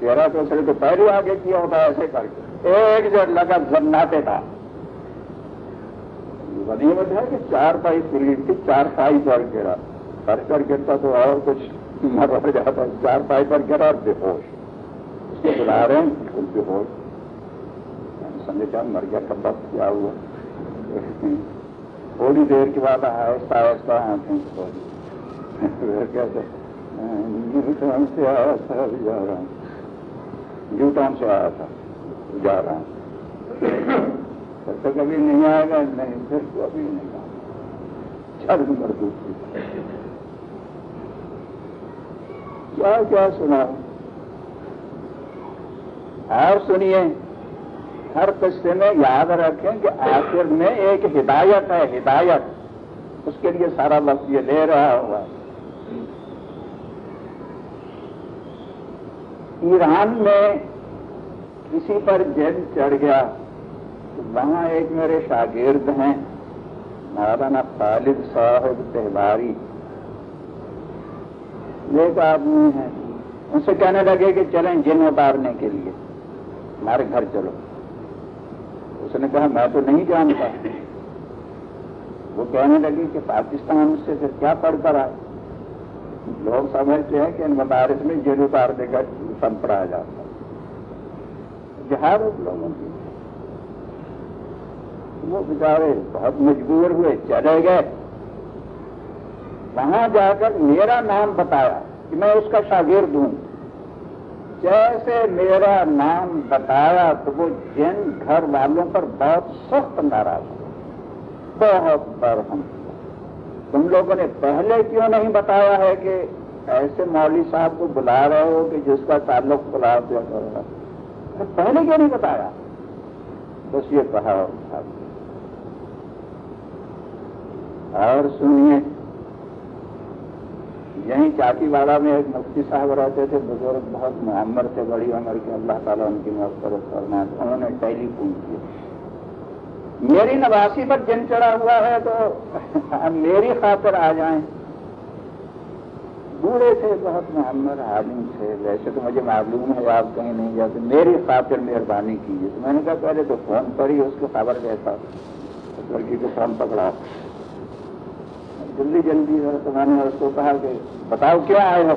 S1: چہرہ تو صرف پہلے آگے کیا ہوتا ہے، ایسے کر کے۔ ایک جو لگا زناتے تھا۔ غنیمت ہے کہ چار پائی پولیس تھی چار پائی پر گرا۔ کر کر گرتا تو اور کچھ مر رہ جاتا۔ چار پائی پر گرا اور بے ہوش۔ اس کو بلا رہے ہیں۔ بالکل بے ہوش۔ سمجھے چاہ مر گیا، کب وقت کیا ہوا؟ تھوڑی دیر کے بعد آہستہ آہستہ آنکھیں کہتے نیوٹن سے آیا تھا جا رہا ہوں۔ نیوٹن سے آیا تھا جا رہا ہوں۔ تو کبھی نہیں آئے گا، نہیں، پھر کبھی نہیں آئے گا۔ نمبر دوسری کیا کیا سنا؟ اور سنیے، ہر قصے میں یاد رکھیں کہ آخر میں ایک ہدایت ہے، ہدایت۔ اس کے لیے سارا وقت یہ لے رہا ہوا۔ ایران میں کسی پر جن چڑھ گیا۔ وہاں ایک میرے شاگرد ہیں، مولانا خالد صاحب تہواری۔ ایک آدمی ہیں، ان سے کہنے لگے کہ چلیں جن اتارنے کے لیے۔ ہمارے گھر چلو۔ اس نے کہا، میں تو نہیں جانتا۔ وہ کہنے لگی کہ پاکستان سے پھر کیا پڑھ کر آئے لوگ سمجھتے ہیں کہ ان مدارس میں جن اتارنے کا سم پڑھا جاتا۔ جہاں لوگوں کی۔ وہ بیچارے بہت مجبور ہوئے، چلے گئے۔ وہاں جا کر میرا نام بتایا کہ میں اس کا شاگرد ہوں۔ جیسے میرا نام بتایا تو وہ جن گھر والوں پر بہت سخت ناراض ہو بہت برہم۔ تم لوگوں نے پہلے کیوں نہیں بتایا ہے کہ ایسے مولوی صاحب کو بلا رہے ہو کہ جس کا تعلق بلا دیا پہلے کیوں نہیں بتایا؟ بس یہ کہا صاحب اور سنیے، یہیں چاٹی والا میں ایک مفتی صاحب رہتے تھے، بزرگ بہت معمر تھے، بڑی عمر کے، اللہ تعالیٰ ان کی مفرت کرنا انہوں نے ٹیلی فون کیا۔ میری نواسی پر جن چڑھا ہوا ہے تو میری خاطر آ جائیں۔ بوڑھے تھے، بہت معمر آدمی تھے۔ ویسے تو مجھے معلوم ہے، آپ کہیں نہیں جاتے۔ میری خاطر مہربانی کیجیے۔ تو میں نے کہا، پہلے تو فون پر ہی اس کو خبر دیتا لڑکی کو فون پکڑا۔ جلدی جلدی تو میں نے اس کو کہا کہ بتاؤ کیا آئے ہو؟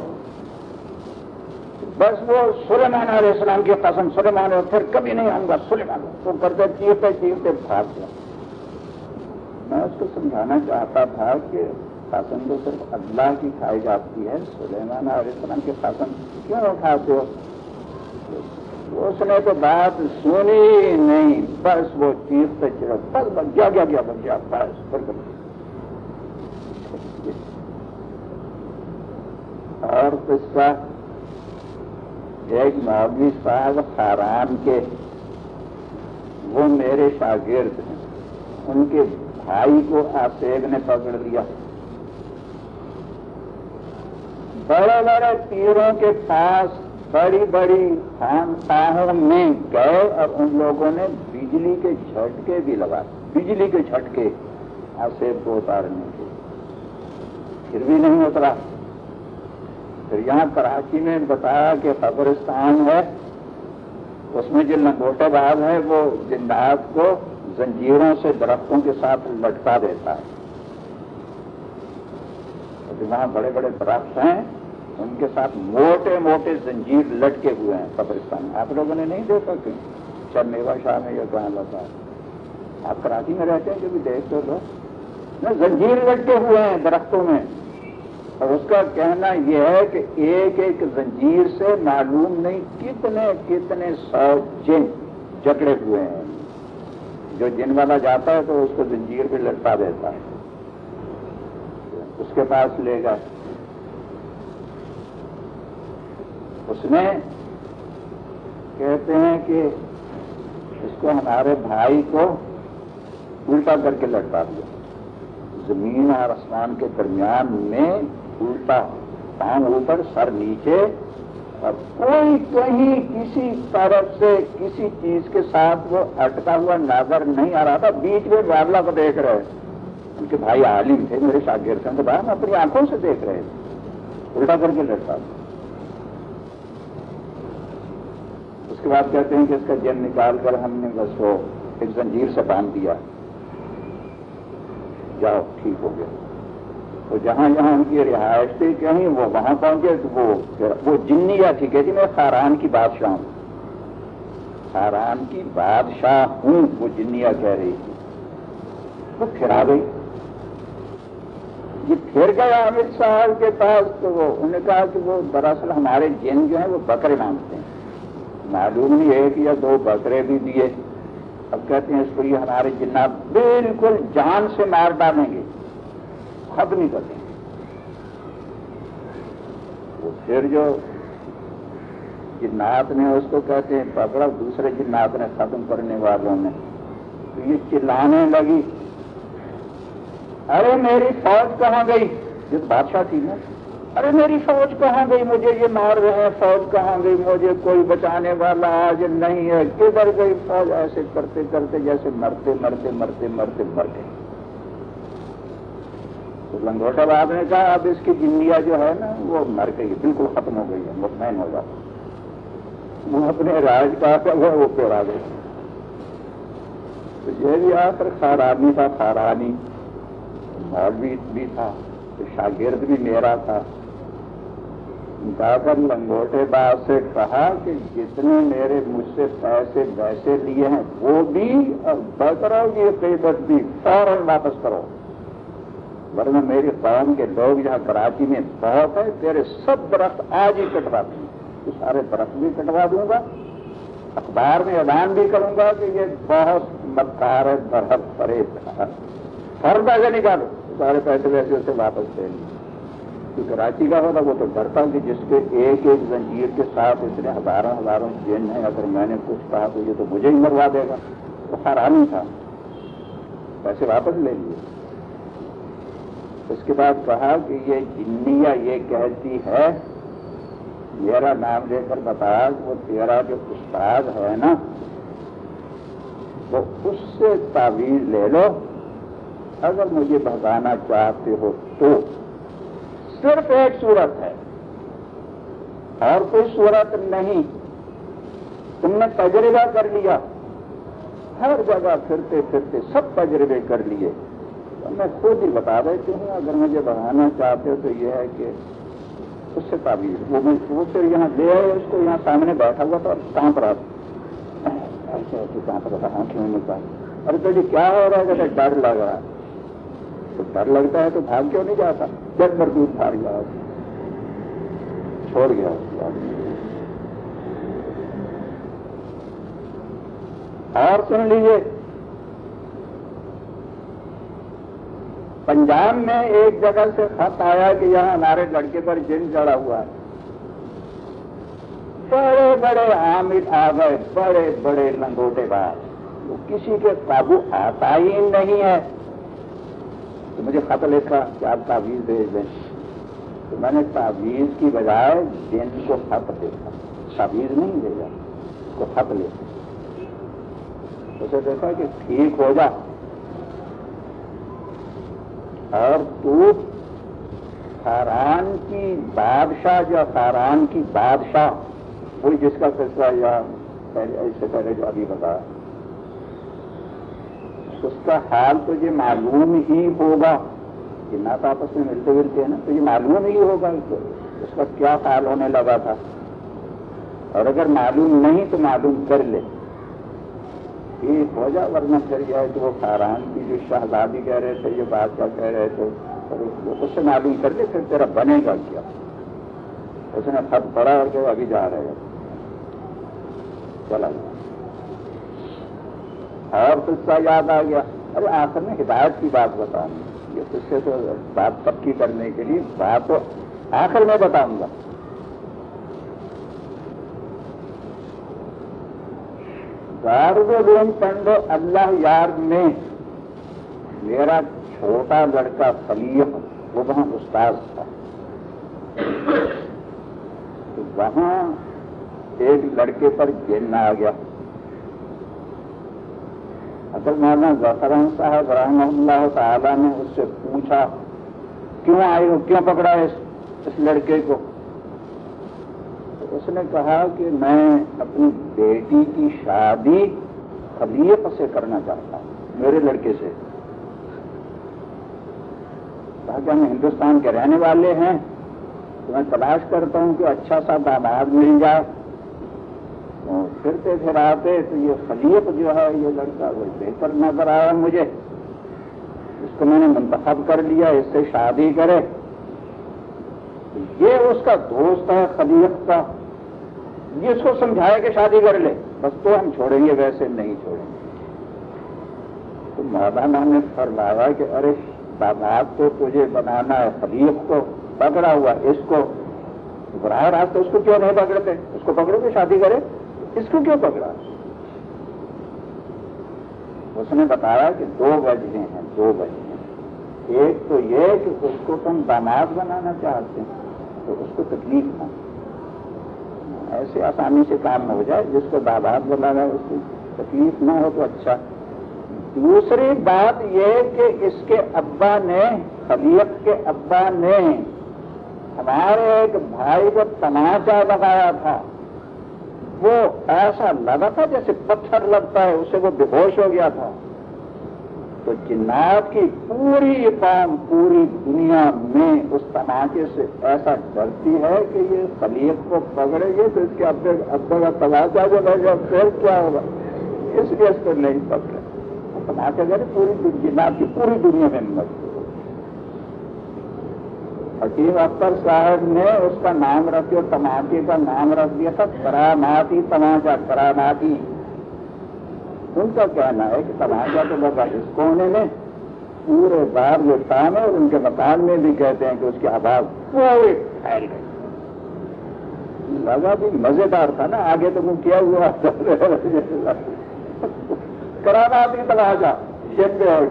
S1: بس وہ سلیمان علیہ السلام کی قسم، سلیمان اور پھر کبھی نہیں آؤں گا، سلیمان تو کرتے چیختے چیختے بھاگ گیا میں اس کو سمجھانا چاہتا تھا کہ قسم تو صرف اللہ کی کھائی جاتی ہے، سلیمان علیہ السلام کی قسم کیوں اٹھاتے ہو؟ اس نے تو بات سنی نہیں، بس وہ چیختے چیخ بس بس گیا گیا گیا بن گیا بس، پھر اور قصہ ایک مولوی صاحب خاران کے وہ میرے شاگرد ہیں۔ ان کے بھائی کو آسیب نے پکڑ لیا۔ بڑے بڑے پیروں کے پاس بڑی بڑی خان میں گئے اور ان لوگوں نے بجلی کے جھٹکے بھی لگا بجلی کے جھٹکے آسیب کو اتارنے۔ کے پھر بھی نہیں اترا۔ پھر یہاں کراچی میں بتایا کہ قبرستان ہے۔ اس میں جو لنگوٹے باز ہے وہ جنات کو زنجیروں سے درختوں کے ساتھ لٹکا دیتا ہے۔ وہاں بڑے بڑے درخت ہیں، ان کے ساتھ موٹے موٹے زنجیر لٹکے ہوئے ہیں قبرستان میں۔ آپ لوگوں نے نہیں دیکھا کہ چل میوا شاہ میں یہ کہاں لگا ہے۔ آپ کراچی میں رہتے ہیں، جو بھی دیکھتے ہو زنجیر لٹکے ہوئے ہیں درختوں میں۔ اور اس کا کہنا یہ ہے کہ ایک ایک زنجیر سے معلوم نہیں کتنے کتنے سو جن جکڑے ہوئے ہیں۔ جو جن والا جاتا ہے تو اس کو زنجیر پہ لٹکا دیتا ہے۔ اس کے پاس لے گا۔ اس میں کہتے ہیں کہ اس کو ہمارے بھائی کو الٹا کر کے لٹکا دیا۔ زمین اور آسمان کے درمیان میں الٹا پاؤں اوپر، سر نیچے۔ اور کوئی کہیں کسی طرف سے کسی چیز کے ساتھ وہ اٹکا ہوا نظر نہیں آ رہا تھا۔ بیچ میں بادلہ کو دیکھ رہے۔ ان کے بھائی عالم تھے، میرے شاگرد تھے۔ تو باہر اپنی آنکھوں سے دیکھ رہے۔ تھے الٹا کر کے لڑتا تھا اس کے بعد کہتے ہیں کہ اس کا جن نکال کر ہم نے بس وہ ایک زنجیر سے باندھ دیا۔ جاؤ، ٹھیک ہو گیا۔ تو جہاں جہاں ان کی رہائش تھی، کہیں وہ وہاں پہنچے تو وہ وہ جنیا تھی، کہتی میں خاران کی بادشاہ ہوں۔ خاران کی بادشاہ ہوں، وہ جنیا کہہ رہی تھی۔ وہ پھر آ گئی۔ یہ پھر گیا امت صاحب کے پاس، تو وہ، انہوں نے کہا کہ وہ دراصل ہمارے جن جو ہیں، وہ بکرے مانگتے ہیں۔ معلوم نہیں ایک یا دو بکرے بھی دیے۔ اب کہتے ہیں اس کو یہ ہمارے جنات بالکل جان سے مار ڈالیں گے ختم نہیں کرتے۔ وہ پھر جو جنات نے اس کو کہتے ہیں، پکڑا، دوسرے جنات نے ختم کرنے والوں نے۔ تو یہ چلانے لگی۔ ارے میری فوج کہاں گئی؟ جس بادشاہ تھی نا۔ ارے میری فوج کہاں گئی؟ مجھے یہ مار رہے ہیں، فوج کہاں گئی؟ مجھے کوئی بچانے والا آج نہیں ہے۔ کدھر گئی؟ فوج ایسے کرتے کرتے جیسے مرتے مرتے مرتے مرتے مر گئے تو لنگوٹا باب نے کہا، اب اس کی جنیا جو ہے نا، وہ مر گئی، بالکل ختم ہو گئی ہے، مطمئن ہوگا وہ اپنے راج کا وہ پیڑا گئے تو یہ بھی آخر خارانی تھا خارانی مولوی بھی تھا تو شاگرد بھی میرا تھا۔ جا کر لنگوٹے باز سے کہا کہ جتنے میرے مجھ سے پیسے ویسے لیے ہیں، وہ بھی اور بکرا یہ قیمت بھی فوراً واپس کرو۔ ورنہ میری قوم کے لوگ یہاں کراچی میں بہت ہے تیرے سب درخت آج ہی کٹوا دوں۔ گا سارے درخت بھی کٹوا دوں گا۔ اخبار میں اعلان بھی کروں گا کہ یہ بہت مکار ہے درخت۔ پرے ہر پیسے نکالو۔ سارے پیسے ویسے اسے واپس دیں گے کراچی کا ہوتا وہ تو ڈرتا کہ جس کے ایک ایک زنجیر کے ساتھ اتنے ہزاروں ہزاروں جن ہیں، اگر میں نے کچھ کہا تو یہ تو مجھے ہی مروا دے گا۔ تو حرام تھا۔ پیسے واپس لے لیے۔ اس کے بعد کہا کہ یہ جنیا یہ کہتی ہے، میرا نام لے کر بتا، وہ تیرا جو استاد ہے نا، وہ اس سے تعویذ لے لو۔ اگر مجھے بھگانا چاہتے ہو تو۔ صرف ایک صورت ہے۔ اور کوئی صورت نہیں۔ تم نے تجربہ کر لیا۔ ہر جگہ پھرتے پھرتے سب تجربے کر لیے۔ تو میں خود ہی بتا دیتی ہوں، اگر مجھے بڑھانا چاہتے ہو تو یہ ہے کہ اس سے تعبیر۔ وہ وہ پھر یہاں لے آئے، اس کو یہاں سامنے بیٹھا ہوا تھا کہاں پر آپ ایسے ایسے کہاں پر رہا کیوں نہیں پایا ارے تو جی کیا ہو رہا ہے؟ کہ ڈر لگ رہا ہے۔ تو ڈر لگتا ہے تو بھاگ کیوں نہیں جاتا؟ جب مردود بھاگ گیا چھوڑ گیا۔ اور سن لیجیے پنجاب میں ایک جگہ سے خط آیا کہ یہاں ہمارے لڑکے پر جن چڑھا ہوا ہے۔ بڑے بڑے حامد آ گئے بڑے بڑے لنگوٹے بار وہ کسی کے قابو آتا ہی نہیں ہے۔ تو مجھے خط لکھا کہ آپ تعویذ بھیج دیں۔ تو میں نے تعویذ کی بجائے جن کو خط دیکھا تعویذ نہیں بھیجا اس کو خط لکھا اسے دیکھا کہ ٹھیک ہو جا۔ اور تو خاران کی بادشاہ جو خاران کی بادشاہ، وہی جس کا فیصلہ یا اس سے پہلے جو ابھی بتا اس کا حال تو یہ معلوم ہی ہوگا کہ نہ تو آپس میں ملتے ملتے ہیں نا، تو یہ معلوم ہی ہوگا اس کا کیا حال ہونے لگا تھا۔ اور اگر معلوم نہیں تو معلوم کر لے۔ ٹھیک ہو جا ورنہ پھر جائے کہ وہ خاران کی جو شہزادی کہہ رہے تھے یہ بات کیا کہہ رہے تھے اس سے معلوم کر لے، پھر تیرا بنے گا کیا؟ اس نے خط پڑا اور کہ ابھی جا رہے چلا گیا اور قصہ یاد آ گیا۔ ارے آخر میں ہدایت کی بات بتاؤں یہ قصے تو بات پکی کرنے کے لیے بات تو آخر میں بتاؤں گا۔ دارالعلوم پنڈو اللہ یار میں میرا چھوٹا لڑکا خلیق وہ وہاں استاد تھا۔ وہاں ایک لڑکے پر جن آ گیا۔ اصل مولانا ظفران صاحب رحمہ اللہ تعالیٰ نے اس سے پوچھا، کیوں آئے ہو؟ کیوں پکڑا ہے اس لڑکے کو؟ اس نے کہا کہ میں اپنی بیٹی کی شادی خلیق سے کرنا چاہتا ہوں، میرے لڑکے سے۔ کہا کہ ہم ہندوستان کے رہنے والے ہیں، تو میں تلاش کرتا ہوں کہ اچھا سا داماد مل جائے۔ پھرتے پھر آتے، تو یہ خلیق جو ہے، یہ لڑکا وہ بہتر نظر آیا مجھے۔ اس کو میں نے منتخب کر لیا، اس سے شادی کرے۔ یہ اس کا دوست ہے، خلیق کا۔ یہ اس کو سمجھایا کہ شادی کر لے۔ بس تو ہم چھوڑیں گے، ویسے نہیں چھوڑیں گے۔ تو مولانا نے فرمایا کہ ارے داماد تو تجھے بنانا ہے، خلیق کو پکڑا ہوا، اس کو۔ براہ راست اس کو کیوں نہیں پکڑتے؟ اس کو پکڑو کہ شادی کرے۔ اس کو کیوں پکڑا؟ اس نے بتایا کہ دو وجہ ہیں، دو وجہ ہیں۔ ایک تو یہ کہ اس کو تم داماد بنانا چاہتے ہیں، تو اس کو تکلیف نہ ایسے آسانی سے کام نہ ہو جائے، جس کو داماد بنانا اس کو تکلیف نہ ہو تو اچھا۔ دوسری بات یہ کہ اس کے ابا نے، خلیق کے ابا نے ہمارے ایک بھائی کو تماشا لگایا تھا۔ وہ ایسا لگا تھا جیسے پتھر لگتا ہے، اسے وہ بے ہوش ہو گیا تھا۔ تو جنات کی پوری قوم، پوری دنیا میں اس تماچے سے ایسا ڈرتی ہے کہ یہ خلیق کو پکڑے گے تو اس کے ابے ابے کا تماشا جو لگے گا پھر کیا ہوگا؟ اس لیے اس کو نہیں پکڑے۔ تماچا گھر پوری جنات کی پوری دنیا میں مت۔ حکیم اختر صاحب نے اس کا نام رکھ دیا تماچے کا نام رکھ دیا تھا کراماتی تماچا کراماتی ان کا کہنا ہے کہ تماچا تو لگا اس کونے میں پورے بار جو شام ہے اور ان کے مکان میں بھی کہتے ہیں کہ اس کی آواز پورے پھیل گئی۔ لگا بھی مزیدار تھا نا، آگے تو وہ کیا ہوا؟ کراماتی تماچا جب بھی اور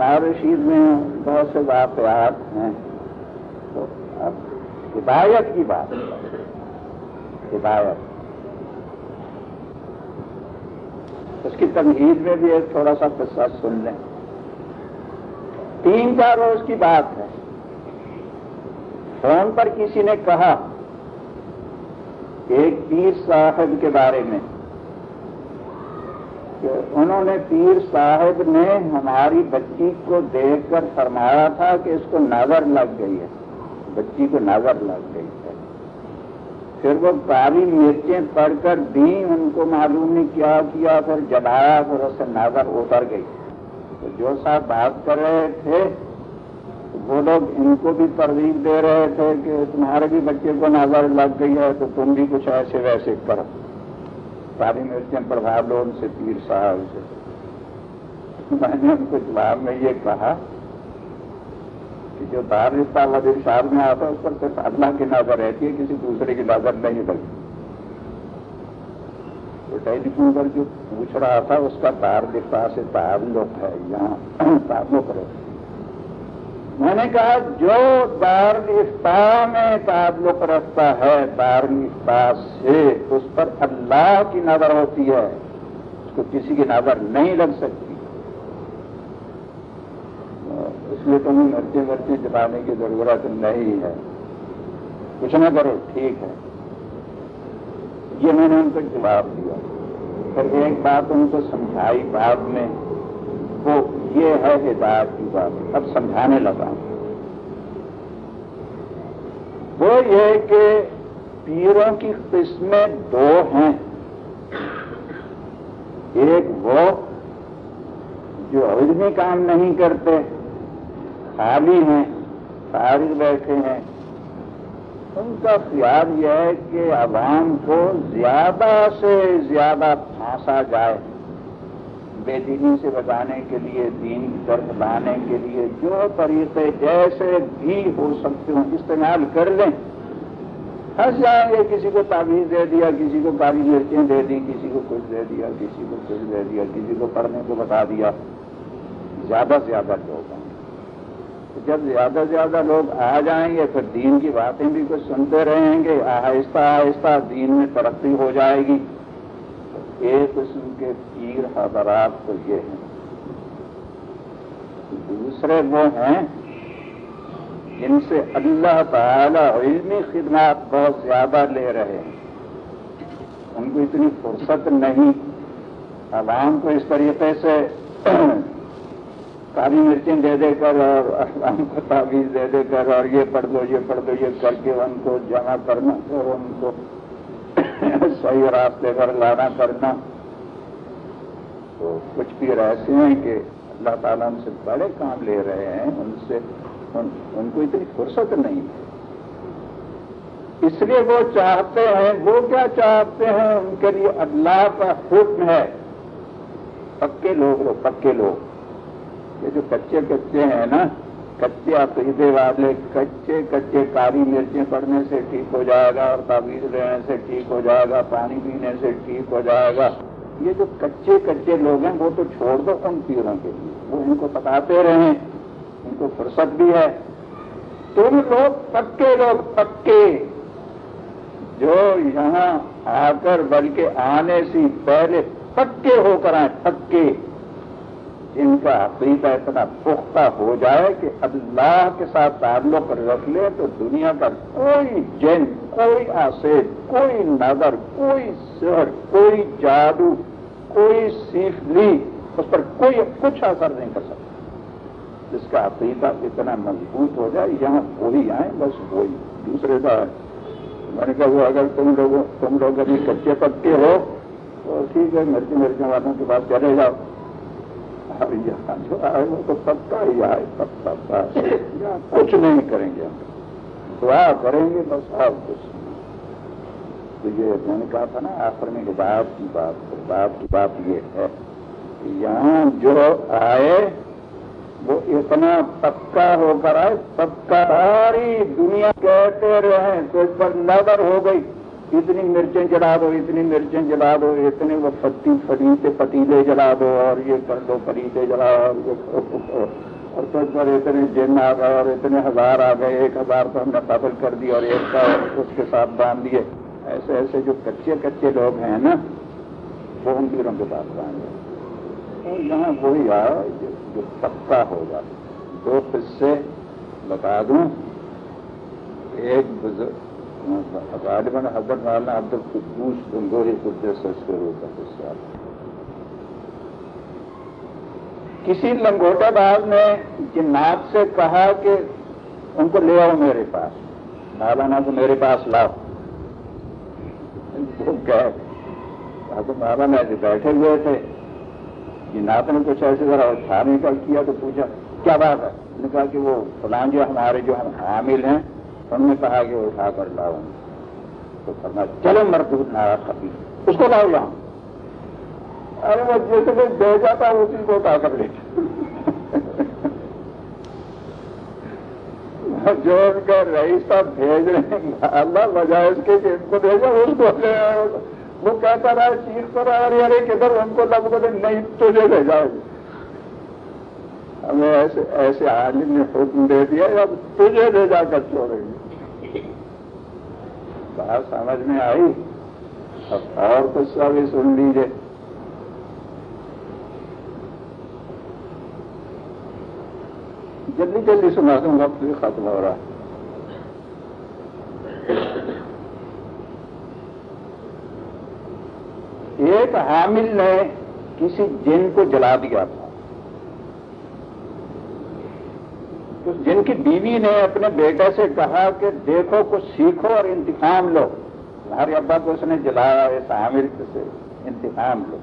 S1: رشید میں بہت سے واقعات ہیں۔ تو اب ہدایت کی بات۔ ہدایت۔ اس کی تمہید میں بھی ایک تھوڑا سا قصہ سن لیں۔ تین چار روز کی بات ہے۔ فون پر کسی نے کہا ایک پیر صاحب کے بارے میں کہ انہوں نے پیر صاحب نے ہماری بچی کو دیکھ کر فرمایا تھا کہ اس کو نظر لگ گئی ہے۔ بچی کو نظر لگ گئی ہے۔ پھر وہ کالی مرچیں پڑھ کر دی ان کو معلوم نہیں کیا کیا، پھر جلایا پھر اس سے نظر اتر گئی۔ تو جو صاحب بات کر رہے تھے، وہ لوگ ان کو بھی ترغیب دے رہے تھے کہ تمہارے بھی بچے کو نظر لگ گئی ہے تو تم بھی کچھ ایسے ویسے کرو۔ ساری مرچیں پڑھا لو ان سے پیر صاحب سے۔ میں نے ان کو جواب میں یہ کہا کہ جو دار رشتہ وزیر صاحب میں آتا ہے، اس پر صرف اللہ کی نظر رہتی ہے، کسی دوسرے کی نظر نہیں لگتی تو ٹیلی فون پر جو پوچھ رہا تھا، اس کا دار رشتہ سے تعلق ہے، یہاں تعلق رہتا میں نے کہا، جو دار میں تعلق رکھتا ہے دار سے اس پر اللہ کی نظر ہوتی ہے، اس کو کسی کی نظر نہیں لگ سکتی۔ اس لیے تمہیں مرچے مرچے جلانے کی ضرورت نہیں ہے۔ کچھ نہ کرو، ٹھیک ہے۔ یہ میں نے ان کو جواب دیا۔ پھر ایک بات ان کو سمجھائی بعد میں۔ وہ یہ ہے ہدایت کی بات۔ اب سمجھانے لگا۔ وہ یہ کہ پیروں کی قسمیں دو ہیں۔ ایک وہ جو علمی کام نہیں کرتے، خالی ہیں، فارغ بیٹھے ہیں۔ ان کا خیال یہ ہے کہ عوام کو زیادہ سے زیادہ پھانسا جائے۔ بے دینی سے بچانے کے لیے، دین کی طرف لانے کے لیے جو طریقے جیسے بھی ہو سکتے ہوں، استعمال کر لیں۔ ہنس جائیں گے، کسی کو تعویذ دے دیا، کسی کو کالی مرچیں دے دی، کسی کو کچھ دے دیا، کسی کو کچھ دے دیا، کسی کو پڑھنے کو بتا دیا۔ زیادہ سے زیادہ لوگ ہیں جب زیادہ سے زیادہ لوگ آ جائیں گے، پھر دین کی باتیں بھی کچھ سنتے رہیں گے۔ آہستہ آہستہ دین میں ترقی ہو جائے گی۔ ایک قسم کے پیر حضرات تو یہ ہیں۔ دوسرے وہ ہیں جن سے اللہ تعالی علمی خدمات بہت زیادہ لے رہے ہیں۔ ان کو اتنی فرصت نہیں۔ عوام کو اس طریقے سے کالی مرچیں دے دے کر اور عوام کو تعویذ دے دے کر اور یہ پڑھ دو یہ پڑھ دو یہ کر کے ان کو جمع کرنا اور ان کو صحیح راستے پر لانا کرنا تو کچھ بھی ایسے ہیں کہ اللہ تعالیٰ ان سے بڑے کام لے رہے ہیں ان سے ان, ان کو اتنی فرصت نہیں ہے۔ اس لیے وہ چاہتے ہیں وہ کیا چاہتے ہیں؟ ان کے لیے اللہ کا حکم ہے۔ پکے لوگ لو پکے لوگ۔ یہ جو کچے کچے ہیں نا کچے عقیدے والے کچے کچے کاری مرچیں پڑنے سے ٹھیک ہو جائے گا اور تعویذ لینے سے ٹھیک ہو جائے گا پانی پینے سے ٹھیک ہو جائے گا۔ یہ جو کچے کچے لوگ ہیں، وہ تو چھوڑ دو ان پیروں کے لیے۔ وہ ان کو بتاتے رہیں، ان کو فرصت بھی ہے۔ تم لوگ پکے لوگ، پکے۔ جو یہاں آ کر بلکہ آنے سے پہلے پکے ہو کر آئے پکے۔ جن کا عقیدہ اتنا پختہ ہو جائے کہ اللہ کے ساتھ تعلق رکھ لے تو دنیا کا کوئی جن کوئی آسیب کوئی نظر کوئی سر کوئی جادو کوئی سیف لی اس پر کوئی کچھ اثر نہیں کر سکتا جس کا عقیدہ اتنا مضبوط ہو جائے یہاں وہی آئے بس وہی دوسرے کا میں نے کہا وہ اگر تم لوگوں تم لوگ ابھی کچے پکے ہو تو ٹھیک ہے مرچی مرچی والوں کے پاس چلے جاؤ جو آئے وہ تو پکا ہی آئے کچھ نہیں کریں گے ہم۔ دعا کریں گے بس آپ کچھ تو یہ میں نے کہا تھا نا آخر میں باپ کی بات باپ کی بات یہ ہے کہ یہاں جو آئے، وہ اتنا پکا ہو کر آئے۔ پکا ساری دنیا کہتے رہے تو اس پر نظر ہو گئی۔ اتنی مرچیں جلا دو، اتنی مرچیں جلا دو، اتنے وہ پتی فریتے پتیلے جلا دو، اور یہ کر دو پریتے جلا اور تو پر اتنے جن آ گئے اور اتنے ہزار آ گئے، ایک ہزار تو ہم نے قابل کر دی اور ایک کا اس کے ساتھ باندھ دیے۔ ایسے ایسے جو کچے کچے لوگ ہیں نا، وہ ان پیروں کے پاس باندھ گئے اور یہاں وہی آیا جو پکا ہوگا۔ دو قصے بتا دوں۔ ایک بزرگ غالباً حضرت مولانا عبد القدوس گنگوری قدس کرو کا قصہ کسی لنگوٹے باز نے جنات سے کہا کہ ان کو لے آؤ میرے پاس۔ مولانا کو میرے پاس لاؤ۔ تو مولانا جی بیٹھے ہوئے تھے۔ جنات نے کچھ ایسے ذرا اٹھانے کا کیا تو پوچھا، کیا بات ہے؟ نے کہا کہ وہ فلان جو ہمارے جو ہم حامل ہیں انہوں نے کہا کہ اٹھا کر لاؤ۔ تو کرنا چلو مربوط نارا خبی اس کو لاؤ یہاں۔ ارے وہ جیسے کوئی دے جاتا اسی کو اٹھا کر لے جو ان کا رئیس صاحب بھیج رہے ہیں، اللہ بجائے اس کے ان کو بھیجا اس کو وہ کہتا رہا چیز پر ارے ارے کدھر ان کو لگ بولے نہیں تجھے بھیجا۔ ہمیں ایسے ایسے عالم نے حکم دے دیا، اب تجھے لے جا کر چھوڑیں گے۔ بات سمجھ میں آئی۔ اب اور کچھ سا بھی سن لیجیے جلدی جلدی سنا دوں وقت بھی ختم ہو رہا ایک حامل نے کسی جن کو جلا دیا۔ تھا جن کی بیوی نے اپنے بیٹے سے کہا کہ دیکھو، کچھ سیکھو اور انتخاب لو۔ ہمارے ابا کو اس نے جلایا، اس حامل سے انتخاب لو۔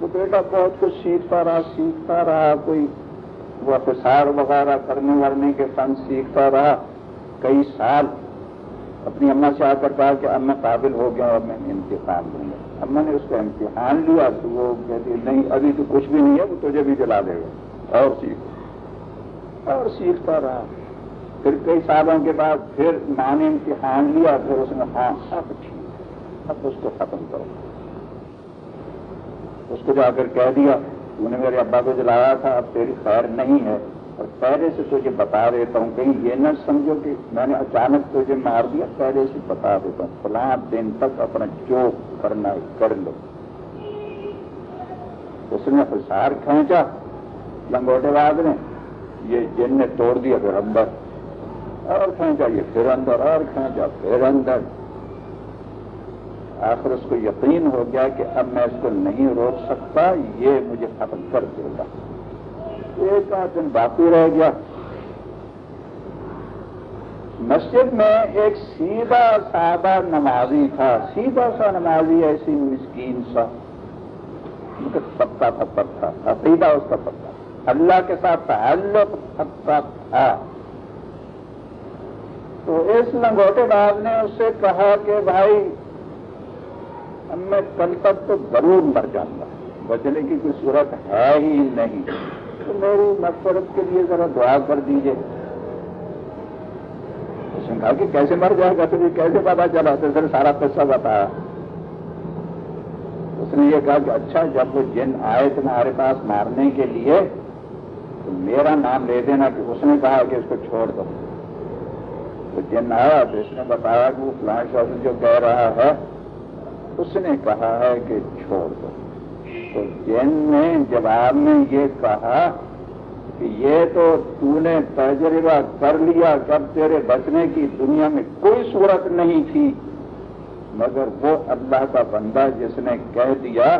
S1: تو بیٹا بہت کچھ سیکھتا رہا سیکھتا رہا، کوئی وہ افسار وغیرہ کرنے ورنے کے فن سیکھتا رہا۔ کئی سال اپنی اما سے آ کر کہا کہ اب میں قابل ہو گیا اور میں امتحان دوں گا۔ اما نے اس کا امتحان لیا تو وہ کہتی نہیں، ابھی تو کچھ بھی نہیں ہے، وہ تجھے بھی جلا دے گا۔ اور سیکھ اور سیکھتا رہا۔ پھر کئی سالوں کے بعد پھر میں نے امتحان لیا، پھر اس نے ہاں اب ٹھیک اب اس کو ختم کرو۔ اس کو جا کر کہہ دیا، تو نے میرے ابا کو جلایا تھا، اب تیری خیر نہیں ہے۔ اور پہلے سے تجھے بتا دیتا ہوں، کہیں یہ نہ سمجھو کہ میں نے اچانک تجھے مار دیا، پہلے سے بتا دیتا ہوں۔ فلاں دن تک اپنا جو کرنا کر لو۔ اس نے حسار کھینچا، لنگوٹے بعد نے یہ جن نے توڑ دیا پھر اندر۔ اور کھینچا یہ پھر اندر؟ اور کھینچا پھر اندر؟ آخر اس کو یقین ہو گیا کہ اب میں اس کو نہیں روک سکتا، یہ مجھے ختم کر دے گا۔ ایک آدھ دن باقی رہ گیا۔ مسجد میں ایک سیدھا سادہ نمازی تھا۔ سیدھا سا نمازی، ایسی مسکین سا۔ پتا پتھر تھا۔ عقیدہ اس کا پتا اللہ کے ساتھ تعلق پتا تھا۔ تو اس لنگوٹے باز نے اس سے کہا کہ بھائی میں کل تک تو ضرور مر جاؤں گا۔ بچنے کی کوئی صورت ہے ہی نہیں۔ تو میری مقصرت کے لیے ذرا دعا کر دیجیے اس نے کہا کہ کیسے مر جائے گا؟ تجھے کیسے پتا چلا؟ تو سر سارا قصہ بتایا۔ اس نے یہ کہا کہ اچھا جب وہ جن آئے تمہارے پاس مارنے کے لیے تو میرا نام لے دینا کہ اس نے کہا کہ اس کو چھوڑ دو۔ تو جن آیا تو اس نے بتایا کہ وہ فلاں شخص جو کہہ رہا ہے، اس نے کہا ہے کہ چھوڑ دو۔ تو جین نے جواب میں یہ کہا کہ یہ تو تو نے تجربہ کر لیا کب تیرے بچنے کی دنیا میں کوئی صورت نہیں تھی، مگر وہ اللہ کا بندہ جس نے کہہ دیا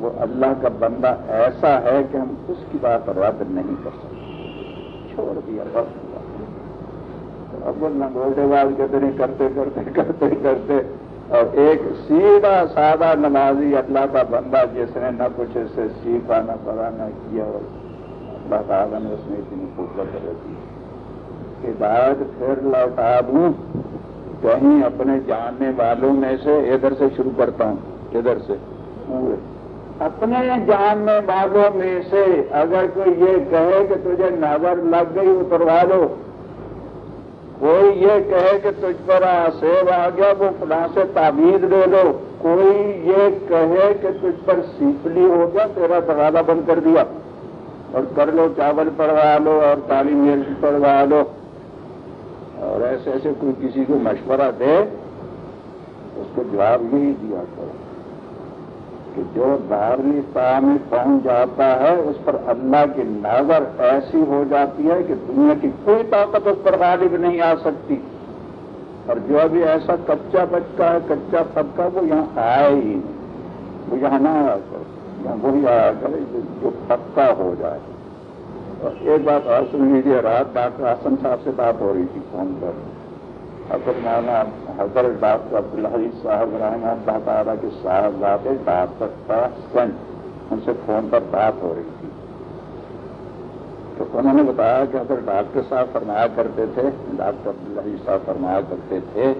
S1: وہ اللہ کا بندہ ایسا ہے کہ ہم اس کی بات رد نہیں کر سکتے۔ چھوڑ دیا، بس۔ اب وہ نگوڈے بال کتنے کرتے کرتے کرتے کرتے اور ایک سیدھا سادہ نمازی اللہ کا بندہ جس نے نہ کچھ اس سے سیکھا، نہ پڑھا، نہ کیا، اور اللہ تعالیٰ نے اس نے اتنی خوبصورت کر دی کہ بعد پھر لوٹا دوں، کہیں اپنے جاننے والوں میں سے ادھر سے شروع کرتا ہوں، ادھر سے۔ اپنے جاننے والوں میں سے اگر کوئی یہ کہے کہ تجھے نظر لگ گئی، اتروا دو۔ کوئی یہ کہے کہ تجھ پر آسیب آ گیا، وہ فلاں سے تعبیر دے دو۔ کوئی یہ کہے کہ تجھ پر سیپلی ہو گیا، تیرا دروازہ بند کر دیا۔ اور کر لو، چاول پڑوا لو اور کالی مرچ پڑوا لو۔ اور ایسے ایسے کوئی کسی کو مشورہ دے، اس کو جواب یہی دیا کرو۔ کہ جو دھارمی میں پہنچ جاتا ہے، اس پر اللہ کی نظر ایسی ہو جاتی ہے کہ دنیا کی کوئی طاقت اس پر غالب نہیں آ سکتی۔ اور جو ابھی ایسا کچا بچہ ہے، کچا طبقہ وہ یہاں آئے ہی نہیں۔ وہ یہاں نہ آ کر یہاں وہی آیا کرے جو پکا ہو جائے۔ ایک بات اور سن لیجیے رات ڈاکٹر حسن صاحب سے بات ہو رہی تھی فون پر۔ حضرت مولانا حضرت ڈاکٹر عبدالحیث صاحب رحمہ اللہ تعالیٰ کے صاحب ڈاکٹر سن ان سے فون پر بات ہو رہی تھی۔ تو انہوں نے بتایا کہ اگر ڈاکٹر صاحب فرمایا کرتے تھے ڈاکٹر عبدالحیث صاحب فرمایا کرتے تھے